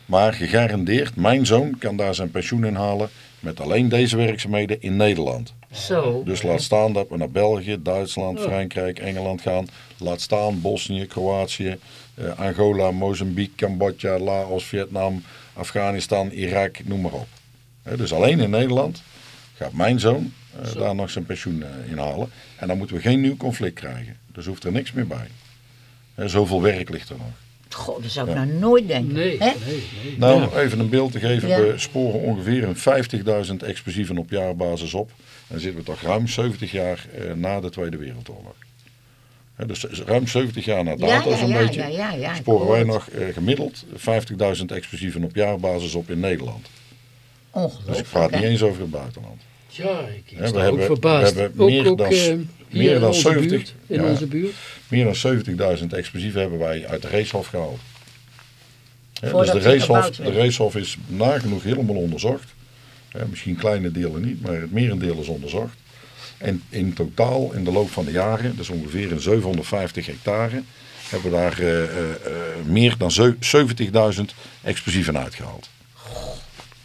maar gegarandeerd, mijn zoon kan daar zijn pensioen in halen... met alleen deze werkzaamheden in Nederland. Zo. Dus laat staan dat we naar België, Duitsland, Frankrijk, Engeland gaan. Laat staan Bosnië, Kroatië, eh, Angola, Mozambique, Cambodja, Laos, Vietnam, Afghanistan, Irak, noem maar op. Dus alleen in Nederland gaat mijn zoon eh, daar nog zijn pensioen eh, in halen. En dan moeten we geen nieuw conflict krijgen. Dus hoeft er niks meer bij. Hè, zoveel werk ligt er nog. God, dat zou ik nou nooit denken. Nee, Hè? nee, nee. Nou, om even een beeld te geven. Ja. We sporen ongeveer een 50.000 explosieven op jaarbasis op. En dan zitten we toch ruim 70 jaar eh, na de Tweede Wereldoorlog. Hè, dus ruim 70 jaar na Ja, dato ja, zo'n ja, beetje. ja, ja, ja, ik sporen wij nog gemiddeld 50.000 explosieven op jaarbasis op in Nederland. Dus ik Ongelooflijk. praat niet eens over het buitenland. Ja, ik, sta ook hebben- verbaasd. we hebben ook meer ook, dan- eh, meer in dan onze 70, buurt. In ja. onze buurt. Meer dan 70.000 explosieven hebben wij uit de racehof gehaald. Dus de racehof, de is nagenoeg helemaal onderzocht. Hè, misschien kleine delen niet, maar het merendeel is onderzocht. En in totaal, in de loop van de jaren, dus ongeveer in 750 hectare, hebben we daar eh, eh, meer dan zeu- 70.000 explosieven uitgehaald.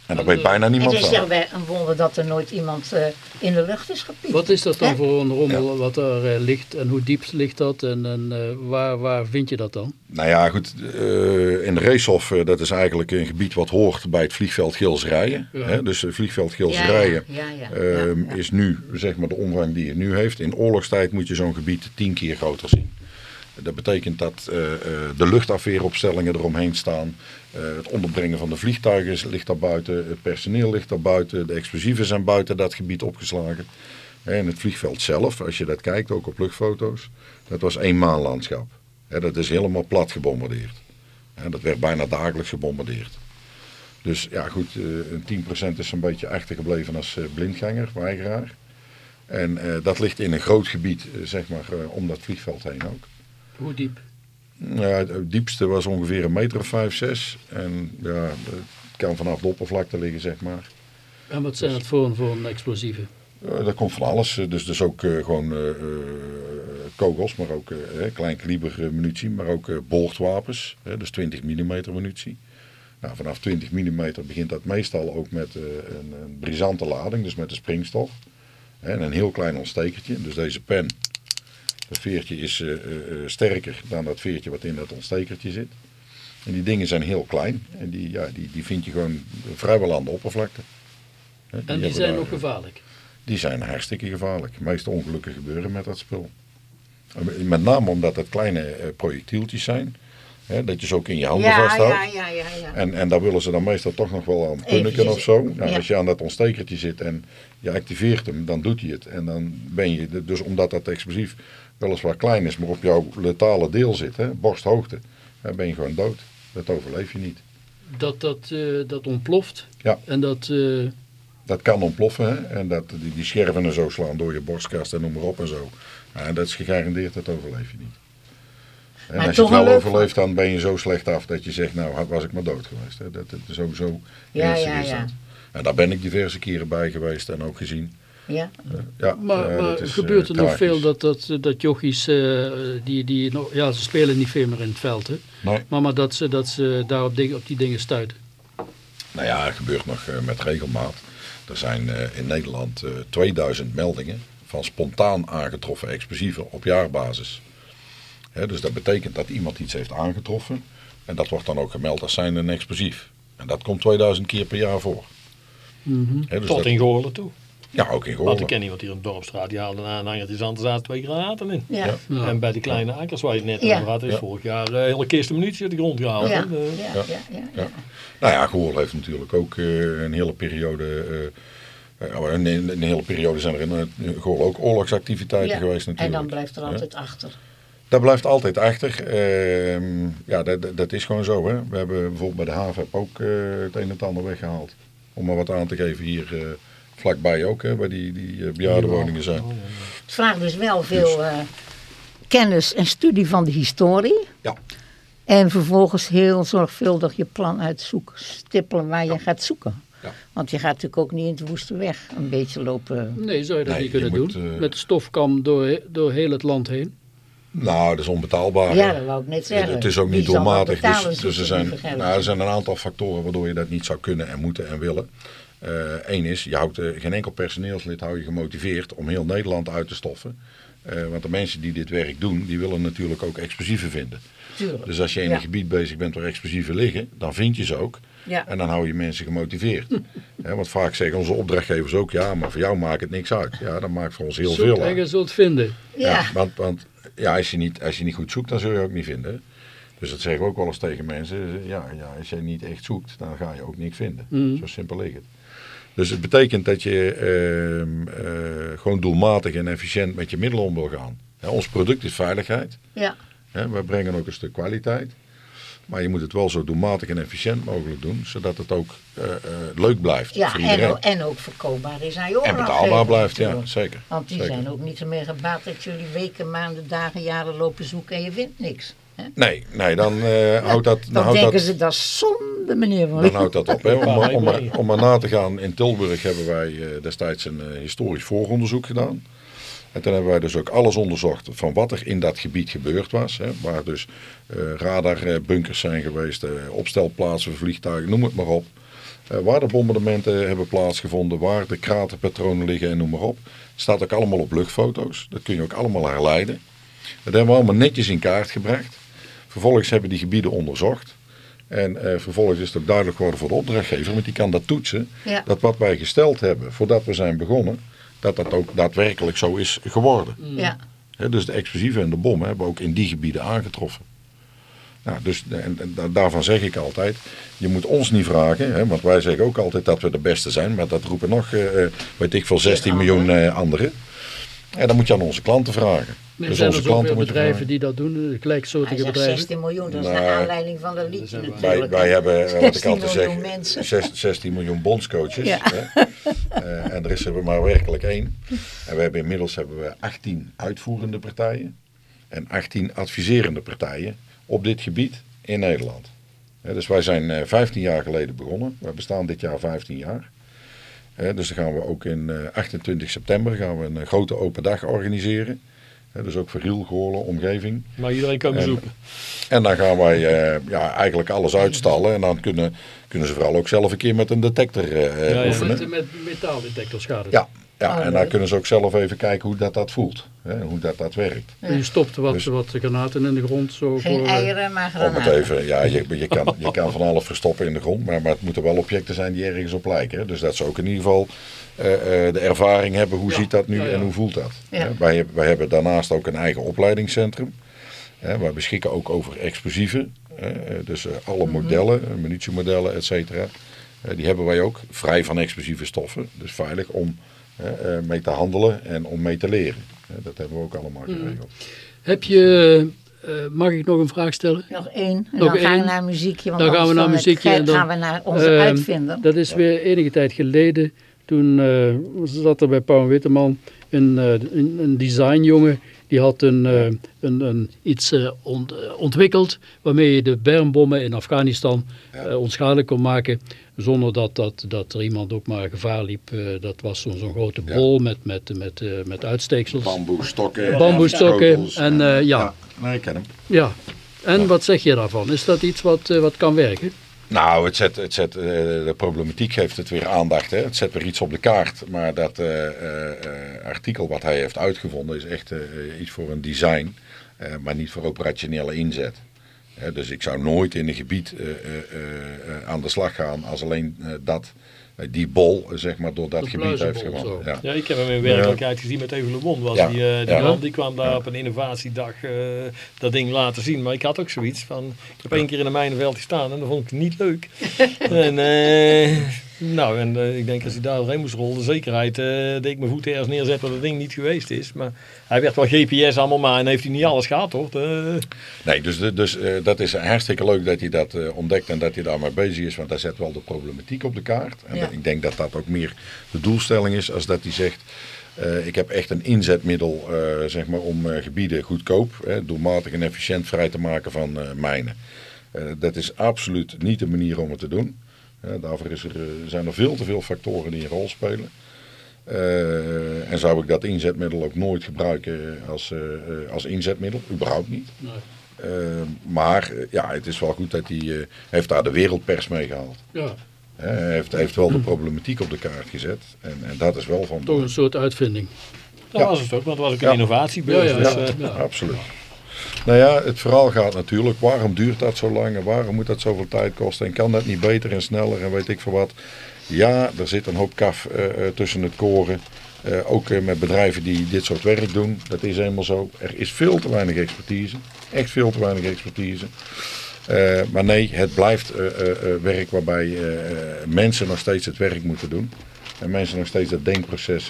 En daar weet bijna niemand het is van. zeggen wij een wonder dat er nooit iemand eh, in de lucht is gepiept. Wat is dat dan voor een rommel wat daar eh, ligt en hoe diep ligt dat en, en eh, waar, waar vind je dat dan? Nou ja, goed. eh, in de Racehof, eh, dat is eigenlijk een gebied wat hoort bij het vliegveld Gilsrijen. Ja. Hè, dus het vliegveld Ja, Gilsrijen ja, ja, ja, ehm, ja. is nu, zeg maar, de omvang die het nu heeft. In oorlogstijd moet je zo'n gebied tien keer groter zien. Dat betekent dat eh, eh, de luchtafweeropstellingen eromheen staan. Eh, het onderbrengen van de vliegtuigen ligt daar buiten. Het personeel ligt daar buiten. De explosieven zijn buiten dat gebied opgeslagen. En het vliegveld zelf, als je dat kijkt, ook op luchtfoto's, dat was één maanlandschap. Dat is helemaal plat gebombardeerd. Dat werd bijna dagelijks gebombardeerd. Dus ja goed, eh, een 10% is een beetje achtergebleven als eh, blindganger, weigeraar. En eh, dat ligt in een groot gebied, eh, zeg maar, eh, om dat vliegveld heen ook. Hoe diep? Nou Ja, het- diepste was ongeveer een meter of vijf, zes. En ja, het kan vanaf de oppervlakte liggen, zeg maar. En wat zijn het voor, voor een explosieven? Dat komt van alles. Dus, dus ook eh, gewoon eh, eh, kogels, maar ook klein kaliber munitie, maar ook boordwapens. hè, dus 20 mm munitie. Nou, vanaf 20 mm begint dat meestal ook met een, een brisante lading, dus met een springstof. En een heel klein ontstekertje. Dus deze pen, dat veertje is eh, eh, eh, sterker dan dat veertje wat in dat ontstekertje zit. En die dingen zijn heel klein en die, ja, die, die vind je gewoon vrijwel aan de oppervlakte. Hè, En die zijn daar- ook gevaarlijk. die zijn hartstikke gevaarlijk. De meeste ongelukken gebeuren met dat spul. Met name omdat het kleine projectieltjes zijn. Hè, dat je ze ook in je handen ja, vasthoudt. ja, ja, ja, ja. En, en daar willen ze dan meestal toch nog wel aan punniken of zo. Nou, ja. Als je aan dat ontstekertje zit en je activeert hem, dan doet hij het. En dan ben je, dus omdat dat explosief weliswaar klein is, maar op jouw letale deel zit, hè, borsthoogte, dan ben je gewoon dood. Dat overleef je niet. Dat dat, eh, dat ontploft. Ja. En dat, eh, Dat kan ontploffen hè? en dat, die, die scherven en zo slaan door je borstkast en noem maar op en zo. Ja, en dat is gegarandeerd, dat overleef je niet. En Maar als je het toch wel overleeft, dan ben je zo slecht af dat je zegt, nou had- was ik maar dood geweest. Hè? Dat, dat, sowieso Ja, ernstig ja, is ja. dat. En daar ben ik diverse keren bij geweest en ook gezien. Ja. Ja, maar eh, maar dat is, gebeurt eh, er nog tragisch. veel dat, dat, dat jochies, eh, die, die nog, ja ze spelen niet veel meer in het veld hè. Nee. Maar, maar dat ze, dat ze daar op, dingen, op die dingen stuiten. Nou ja, het gebeurt nog eh, met regelmaat. Er zijn eh, in Nederland eh, 2000 meldingen van spontaan aangetroffen explosieven op jaarbasis. Hè, dus dat betekent dat iemand iets heeft aangetroffen. En dat wordt dan ook gemeld als zijn een explosief. En dat komt 2000 keer per jaar voor. Hè, dus Tot dat- in Goorlen toe. Ja, ook in Want ik ken iemand hier in de Dorpstraat, die haalde een aanhanger, die zand, er zaten twee granaten in. Ja. En bij die kleine ankers waar je het net Ja. over had, is Ja. vorig jaar eh, hele kist munitie uit de grond gehaald. Ja. hè. Ja. Ja. Ja. Ja. Ja. Nou ja, Goorlen heeft natuurlijk ook eh, een hele periode... eh, in, in een hele periode zijn er in uh, Goorlen ook oorlogsactiviteiten Ja. geweest En natuurlijk. dan blijft er Ja. altijd achter. Dat blijft altijd achter. Ehm, ja, dat, dat- is gewoon zo. Hè. We hebben bijvoorbeeld bij de haven ook eh, het een en het ander weggehaald. Om maar wat aan te geven hier eh, vlakbij ook, hè, waar die, die eh, bejaardenwoningen zijn. Het vraagt dus wel veel eh, kennis en studie van de historie. Ja. En vervolgens heel zorgvuldig je plan uitzoeken. Stippelen waar je gaat zoeken. Ja. Want je gaat natuurlijk ook niet in het woeste weg een beetje lopen. Nee, zou je dat Nee, niet kunnen moet, doen? eh, Met de stofkam door, door heel het land heen? Nou, dat is onbetaalbaar. Ja, dat wou ik net zeggen. Het is ook niet doelmatig. Dus, dus er, zijn, nou, er zijn een aantal factoren waardoor je dat niet zou kunnen en moeten en willen. Eén is, je houdt eh, geen enkel personeelslid hou je gemotiveerd om heel Nederland uit te stoffen. Eh, want de mensen die dit werk doen, die willen natuurlijk ook explosieven vinden. Tuurlijk. Dus als je in Ja. een gebied bezig bent waar explosieven liggen, dan vind je ze ook. Ja. En dan hou je mensen gemotiveerd. Hè, want vaak zeggen onze opdrachtgevers ook, ja, maar voor jou maakt het niks uit. Ja, dat maakt voor ons heel veel en je uit. zult vinden. Ja. want want ja, als, je niet, als je niet goed zoekt, dan zul je ook niet vinden. Dus dat zeggen we ook wel eens tegen mensen. Ja, ja, als je niet echt zoekt, dan ga je ook niks vinden. Mhm. Zo simpel ligt het. Dus het betekent dat je ehm, eh, gewoon doelmatig en efficiënt met je middelen om wil gaan. Ons product is veiligheid. Ja. Wij brengen ook een stuk kwaliteit. Maar je moet het wel zo doelmatig en efficiënt mogelijk doen, zodat het ook eh, eh, leuk blijft Ja, voor en, iedereen. ook- en ook verkoopbaar is aan je En betaalbaar blijft, ja, zeker. Want die Zeker. zijn ook niet meer gebaat dat jullie weken, maanden, dagen, jaren lopen zoeken en je vindt niks. Hè? Nee, nee, dan eh, houdt dat... Dan, Dan houdt denken dat ze, dat is zonde meneer Van dan houdt dat op. Hè. Om, om, maar, om maar na te gaan, in Tilburg hebben wij eh, destijds een eh, historisch vooronderzoek gedaan. En toen hebben wij dus ook alles onderzocht van wat er in dat gebied gebeurd was. Hè, waar dus eh radarbunkers zijn geweest, eh, opstelplaatsen voor vliegtuigen, noem het maar op. Eh, waar de bombardementen hebben plaatsgevonden, waar de kraterpatronen liggen en noem maar op. Staat ook allemaal op luchtfoto's. Dat kun je ook allemaal herleiden. Dat hebben we allemaal netjes in kaart gebracht. Vervolgens hebben die gebieden onderzocht. En eh, vervolgens is het ook duidelijk geworden voor de opdrachtgever, want die kan dat toetsen. Ja. Dat wat wij gesteld hebben voordat we zijn begonnen, dat dat ook daadwerkelijk zo is geworden. Ja, Hè, dus de explosieven en de bommen hebben we ook in die gebieden aangetroffen. Nou, dus, en, en da- daarvan zeg ik altijd, je moet ons niet vragen, hè, want wij zeggen ook altijd dat we de beste zijn, maar dat roepen nog, eh, weet ik veel, 16 miljoen eh, anderen. En dan moet je aan onze klanten vragen. Er dus zijn onze er zoveel klanten bedrijven vragen. die dat doen, eh, hij gelijksoortige bedrijven. 16 miljoen, dat is Nou, naar aanleiding van dat liedje natuurlijk. Wij, wij hebben, eh, wat ik 16 altijd miljoen zeg, mensen. zes- 16 miljoen bondscoaches. Ja. Hè? Eh, en er is er maar werkelijk één. En we hebben inmiddels hebben we 18 uitvoerende partijen en 18 adviserende partijen op dit gebied in Nederland. Hè, dus wij zijn eh, 15 jaar geleden begonnen. We bestaan dit jaar 15 jaar. Hè, dus dan gaan we ook in eh, 28 september gaan we een eh, grote open dag organiseren. Hè, dus ook voor Riel, Goorlen, omgeving. Maar iedereen kan En- bezoeken. En dan gaan wij eh, ja, eigenlijk alles uitstallen. En dan kunnen, kunnen ze vooral ook zelf een keer met een detector eh, ja. oefenen. Met, met metaaldetectors gaat het. Ja, ja Oh, en dan leuk. kunnen ze ook zelf even kijken hoe dat, dat voelt. Hè, hoe dat, dat werkt. En je stopt wat, Dus- wat granaten in de grond. Zo Geen voor, eh, eieren, maar Om het granaten. even, ja, je, je, kan, je kan van alles verstoppen in de grond. Maar, maar het moeten wel objecten zijn die ergens op lijken. Hè. Dus dat ze ook in ieder geval eh, eh, de ervaring hebben. Hoe Ja. ziet dat nu Ja, ja. en hoe voelt dat? Ja. Hè, Wij, hebben- wij hebben daarnaast ook een eigen opleidingscentrum. Hè, wij beschikken ook over explosieven. hè, dus eh, alle modellen, eh, munitiemodellen, et cetera. eh, die hebben wij ook vrij van explosieve stoffen. Dus veilig om mee te handelen en om mee te leren. Hè, dat hebben we ook allemaal geregeld. Heb je, eh, mag ik nog een vraag stellen? Nog één. En Nog dan gaan we naar muziekje. Want Dan gaan we naar muziekje en dan- gaan we naar onze uitvinder. Dat is weer enige tijd geleden. Toen eh, zat er bij Paul Witteman een, eh, een, een designjongen. Die had een, eh, een, een, iets eh, ont- ontwikkeld waarmee je de bermbommen in Afghanistan eh, onschadelijk kon maken. Zonder dat, dat, dat er iemand ook maar gevaar liep. Dat was zo'n zo'n grote bol met, met, met, met uitsteeksels. Bamboestokken. Bamboestokken en, ja. Nee, ik ken hem. Ja. En wat zeg je daarvan? Is dat iets wat, wat kan werken? Nou, het zet, het zet, eh, de problematiek geeft het weer aandacht. Hè. Het zet weer iets op de kaart. Maar dat eh, eh, artikel wat hij heeft uitgevonden is echt iets voor een design. maar niet voor operationele inzet. Dus ik zou nooit in een gebied aan de slag gaan als alleen dat, die bol eh, zeg maar, door dat De gebied heeft gewonnen. Ja. Ja, ik heb hem in werkelijkheid gezien met Even Le Bon. Was Ja. die, eh, die Ja. man die kwam daar Ja. op een innovatiedag eh, dat ding laten zien. Maar ik had ook zoiets van, ik heb één keer in een mijnenveld gestaan en dat vond ik niet leuk. en, eh, nou, en eh, ik denk als hij daar doorheen moest rollen, de zekerheid eh, dat ik mijn voeten ergens neerzet waar dat ding niet geweest is. Maar hij werd wel GPS allemaal maar en heeft hij niet alles gehad hoor. De- Nee, dus, dus eh, dat is hartstikke leuk dat hij dat eh, ontdekt en dat hij daarmee bezig is. Want hij zet wel de problematiek op de kaart. En Ja. ik denk dat dat ook meer de doelstelling is als dat hij zegt... eh, ik heb echt een inzetmiddel eh, zeg maar, om eh, gebieden goedkoop, hè, doelmatig en efficiënt vrij te maken van eh, mijnen. Eh, dat is absoluut niet de manier om het te doen. Daarvoor is er, eh, zijn er veel te veel factoren die een rol spelen. Eh, en zou ik dat inzetmiddel ook nooit gebruiken als, eh, als inzetmiddel, überhaupt niet. Eh, maar ja, het is wel goed dat hij heeft daar de wereldpers mee gehaald. Ja, Hij heeft, hij heeft wel de problematiek op de kaart gezet. En, en dat is wel van toch een soort uitvinding. Dat Ja. was het ook, want het was ook een Ja. innovatiebeurs. Ja, ja, dus, ja. eh, Ja, absoluut. Nou ja, het verhaal gaat natuurlijk, waarom duurt dat zo lang en waarom moet dat zoveel tijd kosten en kan dat niet beter en sneller en weet ik veel wat. Ja, er zit een hoop kaf eh, eh, tussen het koren. Eh, ook met bedrijven die dit soort werk doen. Dat is helemaal zo. Er is veel te weinig expertise. Echt veel te weinig expertise. Maar nee, het blijft werk waarbij mensen nog steeds het werk moeten doen. En mensen nog steeds dat denkproces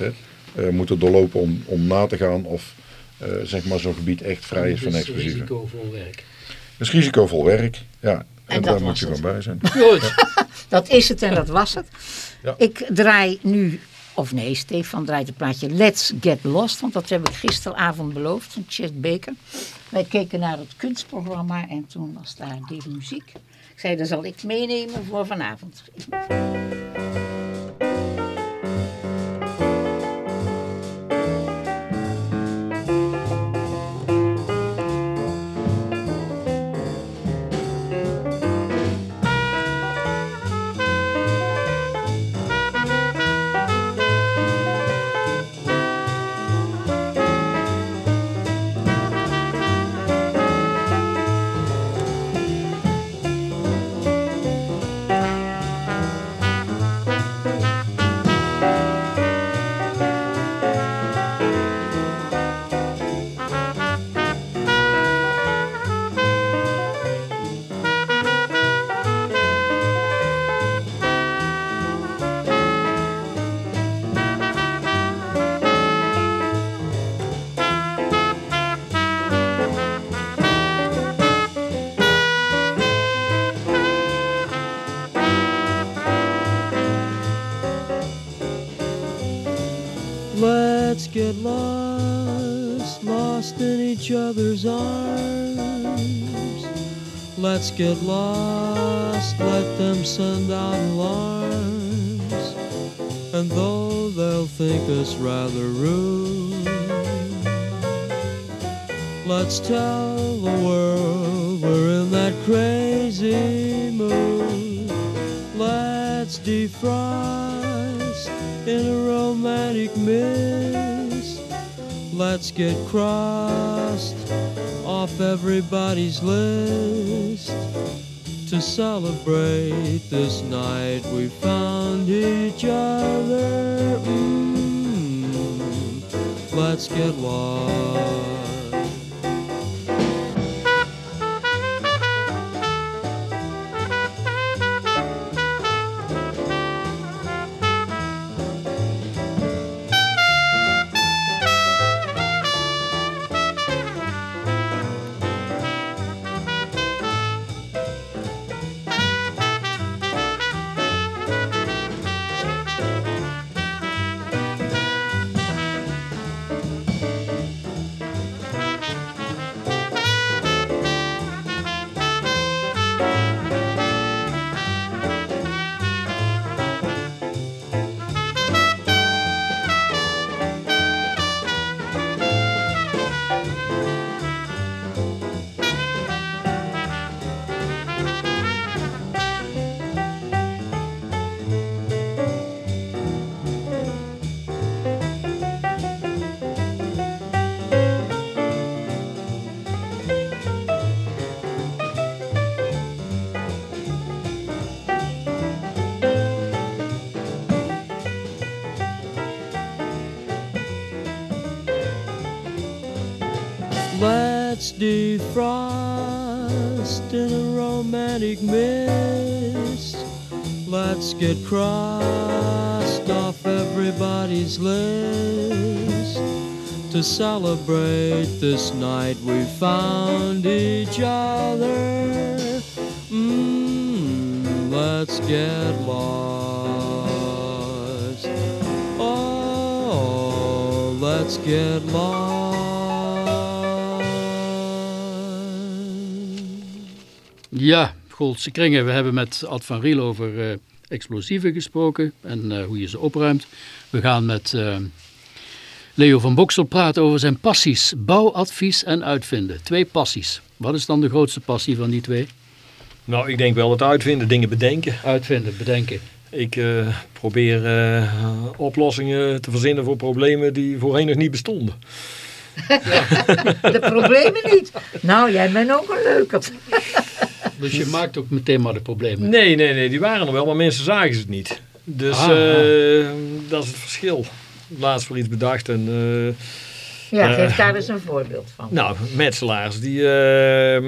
moeten doorlopen om, om na te gaan of zeg maar zo'n gebied echt vrij is van Het explosieven. risicovol werk. is risicovol werk. Ja, en, daar moet je het. gewoon bij zijn. Goed. Dat is het en dat was het. Ja. Ik draai nu, of nee, Stefan draait het plaatje Let's Get Lost. Want dat heb ik gisteravond beloofd van Chet Baker. Wij keken naar het kunstprogramma en toen was daar deze muziek. Ik zei, dat zal ik meenemen voor vanavond. Let's get lost, let them send out alarms. And though they'll think us rather rude, let's tell the world we're in that crazy mood. Let's defrost in a romantic mist. Let's get crossed off everybody's list to celebrate this night we found each other. Mm, let's get lost. Defrost in a romantic mist. Let's get crossed off everybody's list to celebrate this night we found each other. Mm, let's get lost. Oh, let's get lost. Goldse kringen. We hebben met Ad van Riel over eh, explosieven gesproken en eh, hoe je ze opruimt. We gaan met eh, Leo van Boksel praten over zijn passies. Bouwadvies en uitvinden. Twee passies. Wat is dan de grootste passie van die twee? Nou, ik denk wel het uitvinden, dingen bedenken. Uitvinden, bedenken. Ik eh, probeer eh, oplossingen te verzinnen voor problemen die voorheen nog niet bestonden. De problemen niet. Nou, jij bent ook een leuke. Dus je maakt ook meteen maar de problemen. Nee, nee, nee, die waren er wel, maar mensen zagen ze het niet. Dus Ah. eh, dat is het verschil. Laatst voor iets bedacht en eh, Ja, Eh, geef daar eens een voorbeeld van. Nou, metselaars, die, ehm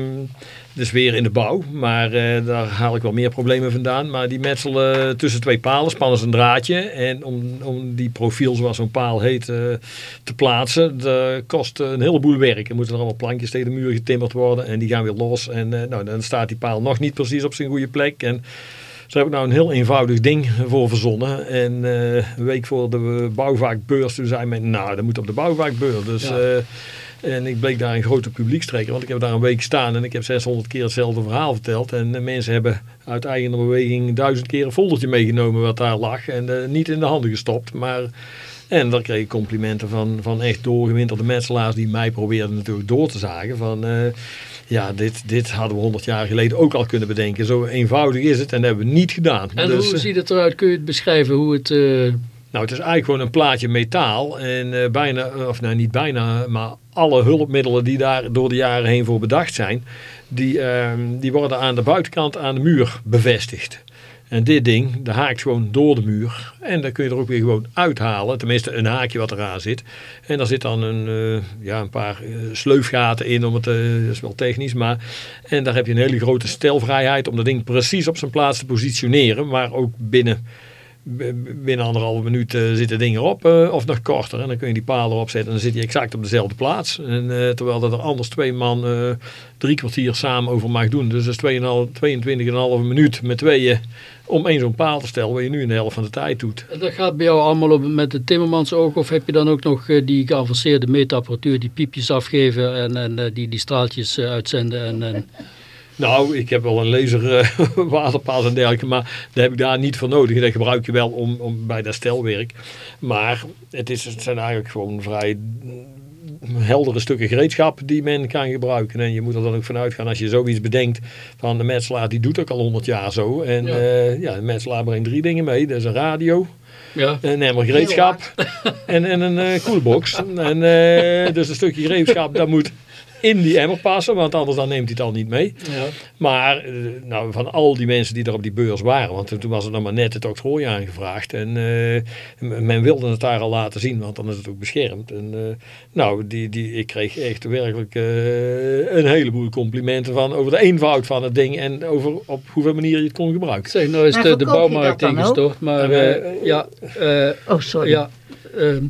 dus weer in de bouw, maar eh, daar haal ik wel meer problemen vandaan. Maar die metselen tussen twee palen, spannen ze een draadje. En om, om die profiel, zoals zo'n paal heet, eh, te plaatsen, dat kost een heleboel werk. Er moeten er allemaal plankjes tegen de muur getimmerd worden en die gaan weer los. En nou, dan staat die paal nog niet precies op zijn goede plek. En daar heb ik nou een heel eenvoudig ding voor verzonnen. En eh, een week voor de bouwvaakbeurs, toen zei men, nou, dat moet op de bouwvaakbeurs. Dus... Ja. eh, en ik bleek daar een grote publiekstrekker, want ik heb daar een week staan en ik heb 600 keer hetzelfde verhaal verteld. En mensen hebben uit eigen beweging duizend keer een foldertje meegenomen wat daar lag en eh, niet in de handen gestopt. Maar, en daar kreeg ik complimenten van, van echt doorgewinterde metselaars die mij probeerden natuurlijk door te zagen. Van, ja, dit, dit hadden we 100 jaar geleden ook al kunnen bedenken. Zo eenvoudig is het en dat hebben we niet gedaan. En Dus, hoe eh, ziet het eruit? Kun je het beschrijven hoe het... eh, nou, het is eigenlijk gewoon een plaatje metaal. En eh, bijna, of nou niet bijna, maar alle hulpmiddelen die daar door de jaren heen voor bedacht zijn, die, ehm, die worden aan de buitenkant aan de muur bevestigd. En dit ding, dat haakt gewoon door de muur. En dan kun je er ook weer gewoon uithalen. Tenminste, een haakje wat eraan zit. En daar zit dan een, eh, ja, een paar eh, sleufgaten in. Om het, eh, dat is wel technisch. Maar, en daar heb je een hele grote stelvrijheid om dat ding precies op zijn plaats te positioneren. Maar ook binnen binnen anderhalve minuut eh, zit het erop, of nog korter. En dan kun je die palen erop zetten en dan zit hij exact op dezelfde plaats. En, terwijl dat er anders twee man drie kwartier samen over mag doen. Dus dat is 2,5 22,5 minuut met tweeën om één zo'n paal te stellen, wat je nu in de helft van de tijd doet. Dat gaat bij jou allemaal op, met de timmermans oog of heb je dan ook nog eh, die geavanceerde meetapparatuur die piepjes afgeven en, en eh, die, die straaltjes eh, uitzenden? En, en, Nou, ik heb wel een laser en dergelijke, maar daar heb ik daar niet voor nodig. Dat gebruik je wel om, om bij dat stelwerk. Maar het, is, het zijn eigenlijk gewoon vrij heldere stukken gereedschap die men kan gebruiken. En je moet er dan ook vanuit gaan als je zoiets bedenkt van de metselaar die doet ook al 100 jaar zo. En Ja. ja, ja de metselaar brengt drie dingen mee. Dat is een radio, ja, een emmer gereedschap en, en een eh koelbox. En eh, dus een stukje gereedschap dat moet in die emmer passen, want anders dan neemt hij het al niet mee. ja. Maar eh, nou, van al die mensen die er op die beurs waren, want toen was het nog maar net het octrooi aangevraagd. En eh, m- men wilde het daar al laten zien, want dan is het ook beschermd. En eh, nou, die, die, ik kreeg echt werkelijk een heleboel complimenten van over de eenvoud van het ding en over op hoeveel manier je het kon gebruiken. Zeg, nou is de, de bouwmarkt ingestort, maar ja, eh, Oh, sorry. ja ehm,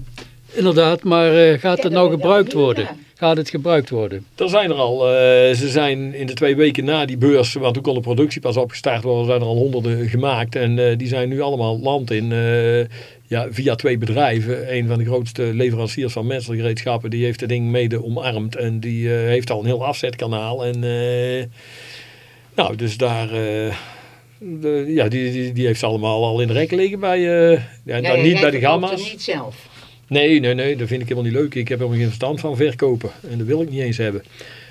inderdaad, maar eh, gaat het nou gebruikt worden? Gaat het gebruikt worden? Er zijn er al, eh, ze zijn in de twee weken na die beurs, want toen kon de productie pas opgestart worden, zijn er al honderden gemaakt. En eh, die zijn nu allemaal land in, eh, ja, via twee bedrijven. Een van de grootste leveranciers van menselijke gereedschappen, die heeft het ding mede omarmd. En die eh, heeft al een heel afzetkanaal. En eh, nou, dus daar... eh, de, ja, die, die, die heeft ze allemaal al in de rek liggen bij, eh, ja, Ja, niet bij de gamma's. niet zelf. Nee, nee, nee, dat vind ik helemaal niet leuk. Ik heb helemaal geen verstand van verkopen. En dat wil ik niet eens hebben.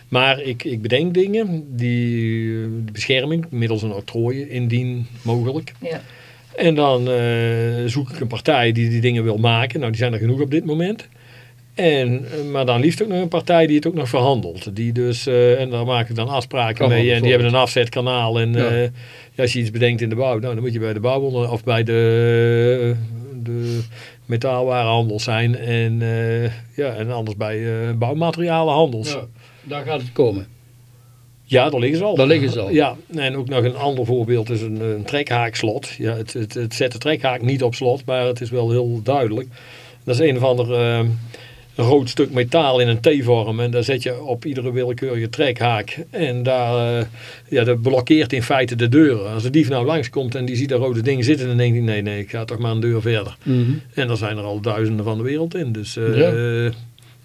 Maar ik, ik bedenk dingen, die eh, de bescherming middels een octrooi indien mogelijk. Ja. En dan eh, zoek ik een partij die die dingen wil maken. Nou, die zijn er genoeg op dit moment. En, eh, maar dan liefst ook nog een partij die het ook nog verhandelt. Die dus, eh, en daar maak ik dan afspraken Oh, mee. En die hebben een afzetkanaal. En Ja. eh, ja, als je iets bedenkt in de bouw, nou, dan moet je bij de bouw of bij de, de metaalwarenhandel zijn. En, eh, ja, en anders bij eh, bouwmaterialenhandels. Ja. Ja, daar gaat het komen. daar liggen ze al. Daar liggen ze al. Ja, en ook nog een ander voorbeeld is een, een trekhaakslot. Ja, het, het, het zet de trekhaak niet op slot, maar het is wel heel duidelijk. Dat is een of ander eh, rood stuk metaal in een T-vorm. En daar zet je op iedere willekeurige trekhaak. En daar, eh, ja, dat blokkeert in feite de deuren. Als de dief nou langskomt en die ziet dat rode ding zitten, dan denkt hij nee, nee, ik ga toch maar een deur verder. Mhm. En daar zijn er al duizenden van de wereld in. Dus, eh, Ja.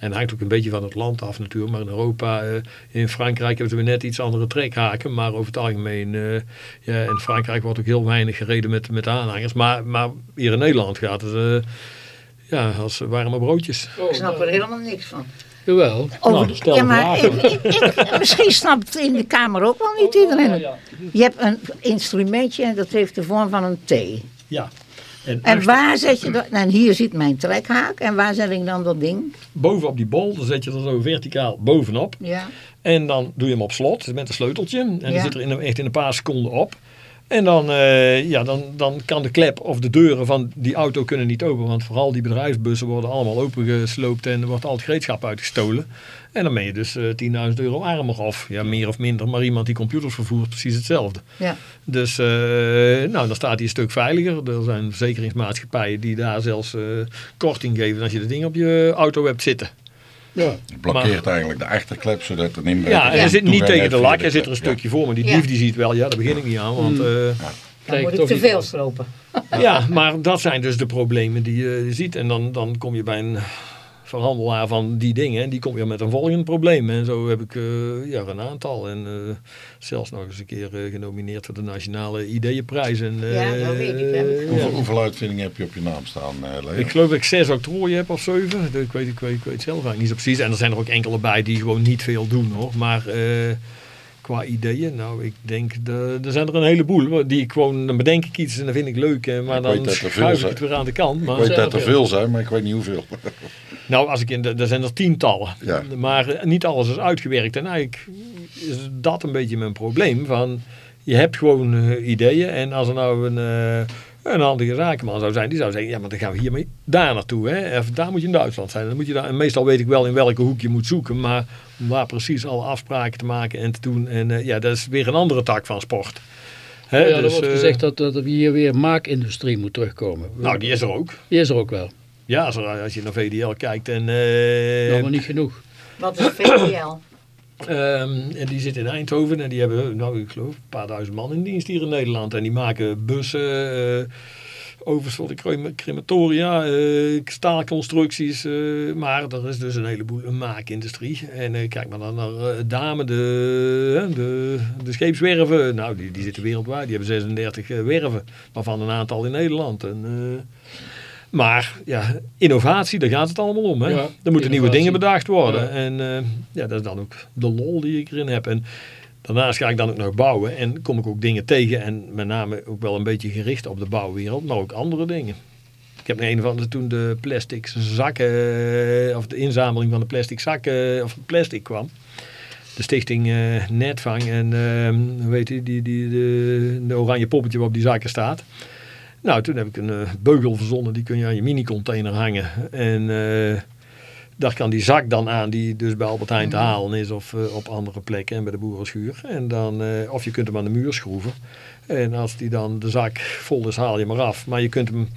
En het hangt ook een beetje van het land af natuurlijk. Maar in Europa, eh, in Frankrijk hebben weer net iets andere trekhaken. Maar over het algemeen, eh, ja, in Frankrijk wordt ook heel weinig gereden met, met aanhangers. Maar, maar hier in Nederland gaat het eh, ja, als warme broodjes. Ik snap er helemaal niks van. Jawel. Over Nou, stel ja, maar vragen. ik, ik- ik- misschien snapt het in de Kamer ook wel niet iedereen. het. Je hebt een instrumentje en dat heeft de vorm van een T. Ja. En, En waar zet je dat? En hier zit mijn trekhaak. En waar zet ik dan dat ding? boven op die bol, dan zet je er zo verticaal bovenop. Ja. En dan doe je hem op slot met een sleuteltje. En Ja. die zit er in, echt in een paar seconden op. En dan, eh, ja, dan, dan kan de klep of de deuren van die auto kunnen niet open. Want vooral die bedrijfsbussen worden allemaal opengesloopt en er wordt al het gereedschap uitgestolen. En dan ben je dus eh 10.000 euro armer of ja, meer of minder. Maar iemand die computers vervoert precies hetzelfde. Ja. Dus eh, nou, dan staat hij een stuk veiliger. Er zijn verzekeringsmaatschappijen die daar zelfs korting geven als je de ding op je auto hebt zitten. Ja. Het blokkeert eigenlijk de achterklep, zodat een inbreker... Ja, en hij zit niet tegen de lak, hij zit er een stukje voor. Maar die Ja. dief die ziet wel, ja, daar begin ik niet aan. Want Mm. eh, Dan Kijk, moet ik te niet veel stropen. Ja, maar dat zijn dus de problemen die je ziet. En dan, dan kom je bij een verhandelaar van die dingen. En die komt weer met een volgend probleem. En zo heb ik eh, ja, een aantal. En eh, zelfs nog eens een keer eh, genomineerd voor de Nationale Ideeënprijs. En, eh, Ja, dat weet ik, ja. Hoeveel, hoeveel uitvindingen heb je op je naam staan, eh Leo? Ik geloof dat ik zes octrooien heb of zeven. Ik weet, ik, weet, ik weet zelf eigenlijk niet zo precies. En er zijn er ook enkele bij die gewoon niet veel doen hoor. Maar eh, qua ideeën, nou ik denk, de, er zijn er een heleboel. Die ik gewoon, dan bedenk ik iets en dan vind ik leuk. eh, Maar Ik dan schuif ik zijn. het weer aan de kant. ik Maar, weet dat er veel zijn, maar ik weet niet hoeveel. nou, als ik in de, er zijn er tientallen. Ja. Maar eh, niet alles is uitgewerkt. En eigenlijk is dat een beetje mijn probleem. Van, je hebt gewoon eh, ideeën. En als er nou een, een handige zakenman zou zijn, die zou zeggen, ja, maar dan gaan we hiermee daar naartoe. Hè? Of daar moet je in Duitsland zijn. Dan moet je daar, en meestal weet ik wel in welke hoek je moet zoeken. Maar om daar precies alle afspraken te maken en te doen. En eh, ja, dat is weer een andere tak van sport. Hè, Ja, er dus, wordt eh, gezegd dat, dat er hier weer maakindustrie moet terugkomen. Nou, die is er ook. Die is er ook wel. Ja, als, er- als je naar VDL kijkt en... eh, Nou, maar niet genoeg. Wat is VDL? Ehm, en die zit in Eindhoven en die hebben, nou ik geloof, een paar duizend man in dienst hier in Nederland. En die maken bussen, eh voor de crema- crematoria, eh, staalconstructies. eh, maar er is dus een heleboel een maakindustrie. En eh, kijk maar dan naar eh, Dame, de, de, de scheepswerven. Nou, die, die zitten wereldwijd. Die hebben 36 eh, werven, waarvan een aantal in Nederland. En, eh, maar ja, innovatie, daar gaat het allemaal om. Hè? Ja, er moeten nieuwe dingen bedacht worden. Ja. En eh, ja, dat is dan ook de lol die ik erin heb. En daarnaast ga ik dan ook nog bouwen. En kom ik ook dingen tegen. En met name ook wel een beetje gericht op de bouwwereld. Maar ook andere dingen. Ik heb een van de toen de plastic zakken. eh, Of de inzameling van de plastic zakken. Of plastic kwam. De stichting eh, Netvang. En eh, hoe heet die, die, die de, de oranje poppetje wat op die zakken staat. Nou, toen heb ik een eh, beugel verzonnen. Die kun je aan je mini-container hangen. En eh, daar kan die zak dan aan, die dus bij Albert Heijn te halen is. Of eh, op andere plekken en bij de boerenschuur. En dan, of je kunt hem aan de muur schroeven. En als die dan de zak vol is, haal je hem eraf. Maar je kunt hem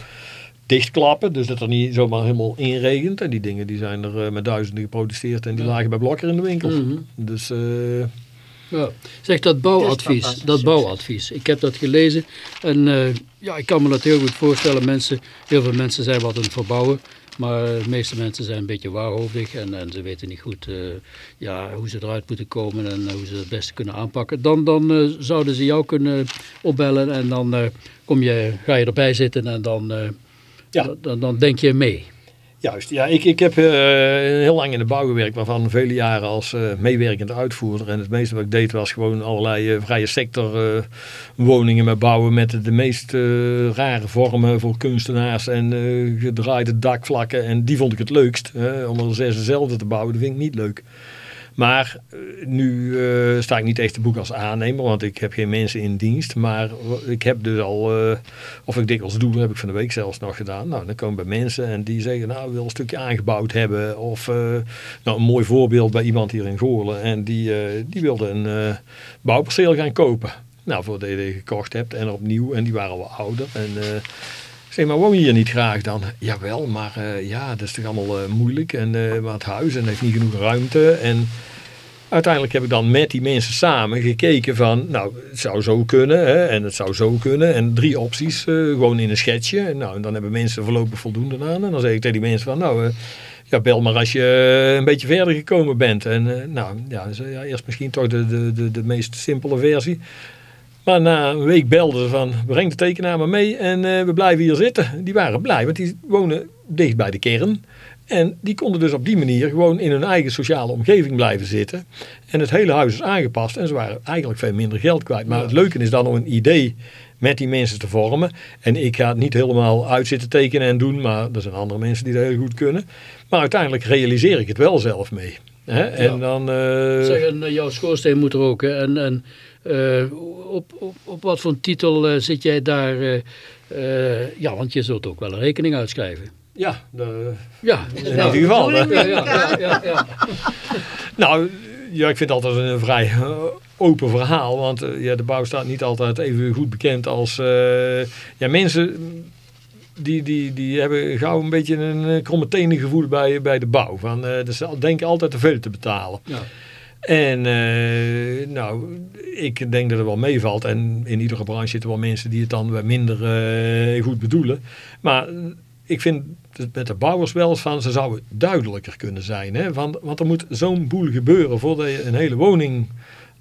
dichtklappen, dus dat er niet zomaar helemaal inregent. En die dingen die zijn er met duizenden geproduceerd en die lagen bij Blokker in de winkel. Mhm. Dus Ja. Zeg dat bouwadvies, dat bouwadvies. Ik heb dat gelezen en eh, ja, ik kan me dat heel goed voorstellen. Mensen, heel veel mensen zijn wat aan het verbouwen, maar de meeste mensen zijn een beetje waarhoofdig en, en ze weten niet goed eh, ja, hoe ze eruit moeten komen en eh, hoe ze het beste kunnen aanpakken. Dan, dan eh, zouden ze jou kunnen opbellen en dan eh, kom je, ga je erbij zitten en dan, eh, Ja. dan, dan denk je mee. Juist, ja, ik, ik heb eh, heel lang in de bouw gewerkt, waarvan vele jaren als eh, meewerkend uitvoerder. En het meeste wat ik deed was gewoon allerlei eh, vrije sector woningen met bouwen met de meest rare vormen voor kunstenaars en gedraaide dakvlakken. En die vond ik het leukst. Om er zes dezelfde te bouwen, dat vind ik niet leuk. Maar eh, nu eh, sta ik niet echt te boek als aannemer, want ik heb geen mensen in dienst. Maar ik heb dus al, eh, of ik dikwijls doe, heb ik van de week zelfs nog gedaan. Nou, dan komen bij mensen en die zeggen, nou, wil een stukje aangebouwd hebben. Of nou, een mooi voorbeeld bij iemand hier in Goorlen. En die, die wilde een bouwperceel gaan kopen. Nou, je die gekocht hebt en opnieuw. En die waren al ouder. En zeg, maar woon je hier niet graag dan? Jawel, maar eh, ja, dat is toch allemaal eh, moeilijk. En eh, maar het huis en heeft niet genoeg ruimte. En uiteindelijk heb ik dan met die mensen samen gekeken van, nou, het zou zo kunnen hè, en het zou zo kunnen. En drie opties, gewoon in een schetsje. Nou, en dan hebben mensen voorlopig voldoende aan. En dan zeg ik tegen die mensen van, nou, ja, bel maar als je een beetje verder gekomen bent. En nou, ja, ja, eerst misschien toch de, de, de, de meest simpele versie. Maar na een week belden ze van, breng de tekenaar maar mee en eh, we blijven hier zitten. Die waren blij, want die wonen dicht bij de kern. En die konden dus op die manier gewoon in hun eigen sociale omgeving blijven zitten. En het hele huis is aangepast en ze waren eigenlijk veel minder geld kwijt. Maar het leuke is dan om een idee met die mensen te vormen. En ik ga het niet helemaal uitzitten tekenen en doen, maar er zijn andere mensen die dat heel goed kunnen. Maar uiteindelijk realiseer ik het wel zelf mee. Hè? En dan... eh, jouw schoorsteen moet roken. En, en op, op, op wat voor titel eh, zit jij daar? eh, eh, ja, want je zult ook wel een rekening uitschrijven. ja, de, Ja, in ieder geval. hè. ja, ja, ja. Nou, ja, ik vind het altijd een vrij eh, open verhaal. Want eh, ja, de bouw staat niet altijd even goed bekend als... eh, ja, mensen die, die, die hebben gauw een beetje een eh, kromme tenen gevoel bij, bij de bouw. Van, eh dus ze denken altijd te veel te betalen. Ja. En eh, nou, ik denk dat het wel meevalt. En in iedere branche zitten wel mensen die het dan wat minder eh, goed bedoelen. Maar ik vind het met de bouwers wel van, ze zouden duidelijker kunnen zijn. Hè? Want er moet zo'n boel gebeuren voordat je een hele woning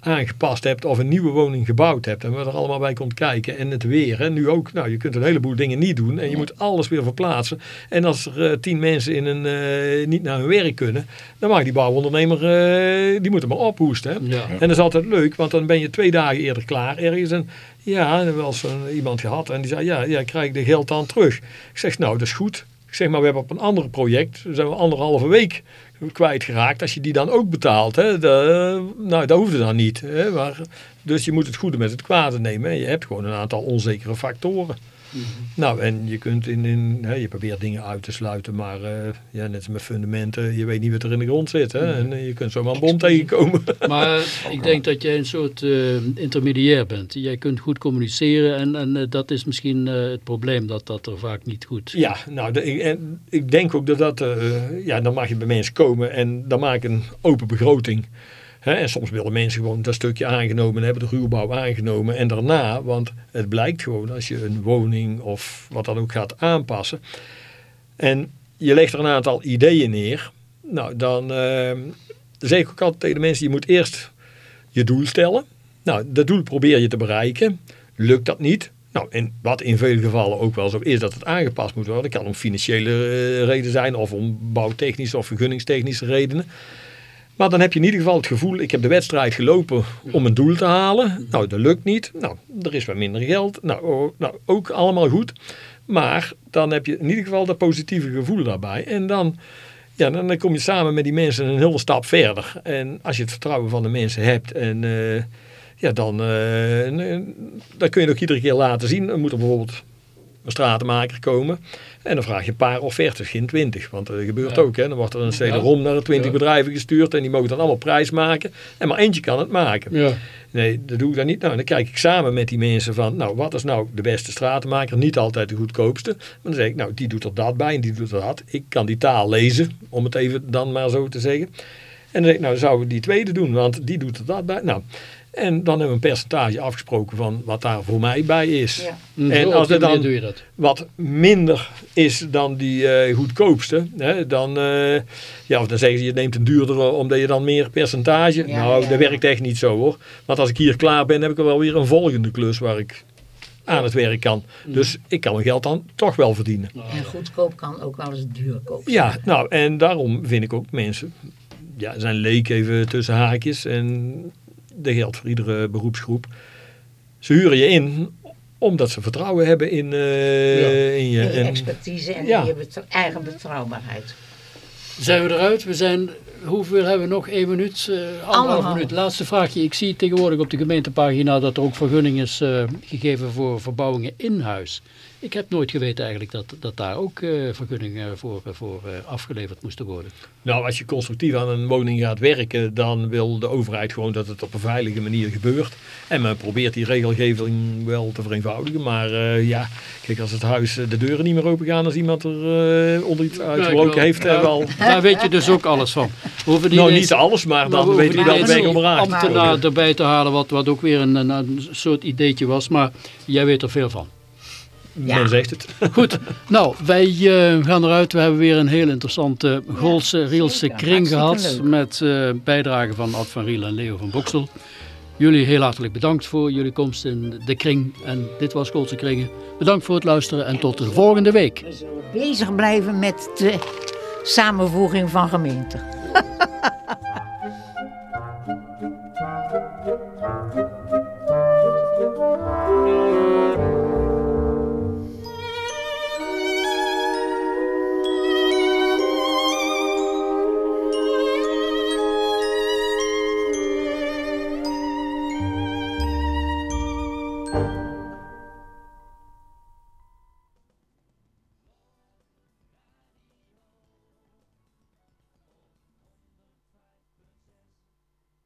aangepast hebt of een nieuwe woning gebouwd hebt. En wat er allemaal bij komt kijken. En het weer. Hè? Nu ook, nou, je kunt een heleboel dingen niet doen. En je moet alles weer verplaatsen. En als er eh, tien mensen in een, eh, niet naar hun werk kunnen. Dan mag die bouwondernemer, eh, die moet er maar ophoesten. Hè? Ja. En dat is altijd leuk. Want dan ben je twee dagen eerder klaar ergens. En ja, wel eens een- iemand gehad. En die zei, ja, ja, krijg ik de geld dan terug. Ik zeg, nou, dat is goed. Ik zeg maar, we hebben op een ander project, zijn we anderhalve week kwijtgeraakt. Als je die dan ook betaalt, hè, de, nou, dat hoefde dan niet. Hè, maar, dus je moet het goede met het kwade nemen. En je hebt gewoon een aantal onzekere factoren. Nou, en je kunt in, in hè, je probeert dingen uit te sluiten, maar eh, ja, net als met fundamenten, je weet niet wat er in de grond zit. Hè, en eh, je kunt zomaar een bom tegenkomen. Maar ik denk dat jij een soort eh, intermediair bent. Jij kunt goed communiceren en, en eh, dat is misschien eh, het probleem dat dat er vaak niet goed... Ja, nou, de- ik, en ik denk ook dat dat, eh, ja, dan mag je bij mensen komen en dan maak ik een open begroting. En soms willen mensen gewoon dat stukje aangenomen en hebben de ruwbouw aangenomen. En daarna, want het blijkt gewoon als je een woning of wat dan ook gaat aanpassen. En je legt er een aantal ideeën neer. Nou, dan eh, zeg ik ook altijd tegen de mensen, je moet eerst je doel stellen. Nou, dat doel probeer je te bereiken. Lukt dat niet? Nou, en wat in vele gevallen ook wel zo is dat het aangepast moet worden. Dat kan om financiële eh, redenen zijn of om bouwtechnische of vergunningstechnische redenen. Maar dan heb je in ieder geval het gevoel, ik heb de wedstrijd gelopen om een doel te halen. Nou, dat lukt niet. Nou, er is wat minder geld. Nou, oh, nou, ook allemaal goed. Maar dan heb je in ieder geval dat positieve gevoel daarbij. En dan, ja, dan kom je samen met die mensen een hele stap verder. En als je het vertrouwen van de mensen hebt en... eh, ja, dan, eh, dan kun je het ook iedere keer laten zien. Dan moet er bijvoorbeeld een stratenmaker komen. En dan vraag je een paar offertes, geen twintig. Want dat gebeurt Ja. ook. Hè. Dan wordt er een CD-ROM naar de twintig bedrijven gestuurd. En die mogen dan allemaal prijs maken. En maar eentje kan het maken. Ja. Nee, dat doe ik dan niet. Nou, dan kijk ik samen met die mensen van, nou, wat is nou de beste stratenmaker? Niet altijd de goedkoopste. Maar dan zeg ik, nou, die doet er dat bij en die doet er dat. Ik kan die taal lezen, om het even dan maar zo te zeggen. En dan zeg ik, nou, zouden we die tweede doen, want die doet er dat bij. Nou, en dan hebben we een percentage afgesproken van wat daar voor mij bij is. Ja. En als er dan doe je dat. wat minder is dan die eh, goedkoopste, hè, dan, eh, ja, of dan zeggen ze je neemt een duurdere omdat je dan meer percentage. Ja, nou, ja, dat werkt echt niet zo hoor. Want als ik hier klaar ben, heb ik er wel weer een volgende klus waar ik aan het werk kan. Dus ik kan mijn geld dan toch wel verdienen. En goedkoop kan ook wel eens duurkoop zijn. Ja, nou, en daarom vind ik ook mensen, ja, zijn leek even tussen haakjes en dat geldt voor iedere beroepsgroep. Ze huren je in omdat ze vertrouwen hebben in, eh, Ja. in je. In je En, expertise en Ja. in je eigen betrouwbaarheid. Zijn we eruit? We zijn, hoeveel hebben we nog? Één minuut? eh anderhalf Anderhalf. minuut. Laatste vraagje. Ik zie tegenwoordig op de gemeentepagina dat er ook vergunning is eh, gegeven voor verbouwingen in huis. Ik heb nooit geweten eigenlijk dat, dat daar ook eh, vergunningen voor, voor eh, afgeleverd moesten worden. nou, als je constructief aan een woning gaat werken, dan wil de overheid gewoon dat het op een veilige manier gebeurt. En men probeert die regelgeving wel te vereenvoudigen. Maar eh, ja, kijk, als het huis eh, de deuren niet meer open gaan als iemand er eh, onder iets uitgebroken heeft, Ja, hebben we al Daar weet je dus ook alles van. Hoeven Nou, niet alles, maar dan we weet je wel weg om te komen. erbij te halen, wat, wat ook weer een, een soort ideetje was. Maar jij weet er veel van. Ja. Men zegt het. Goed, nou, wij eh, gaan eruit. We hebben weer een heel interessante Goolse, Rielse kring gehad. Met eh bijdrage van Ad van Riel en Leo van Boksel. Jullie heel hartelijk bedankt voor jullie komst in de kring. En dit was Goolse Kringen. Bedankt voor het luisteren en tot de volgende week. We zullen bezig blijven met de samenvoeging van gemeenten.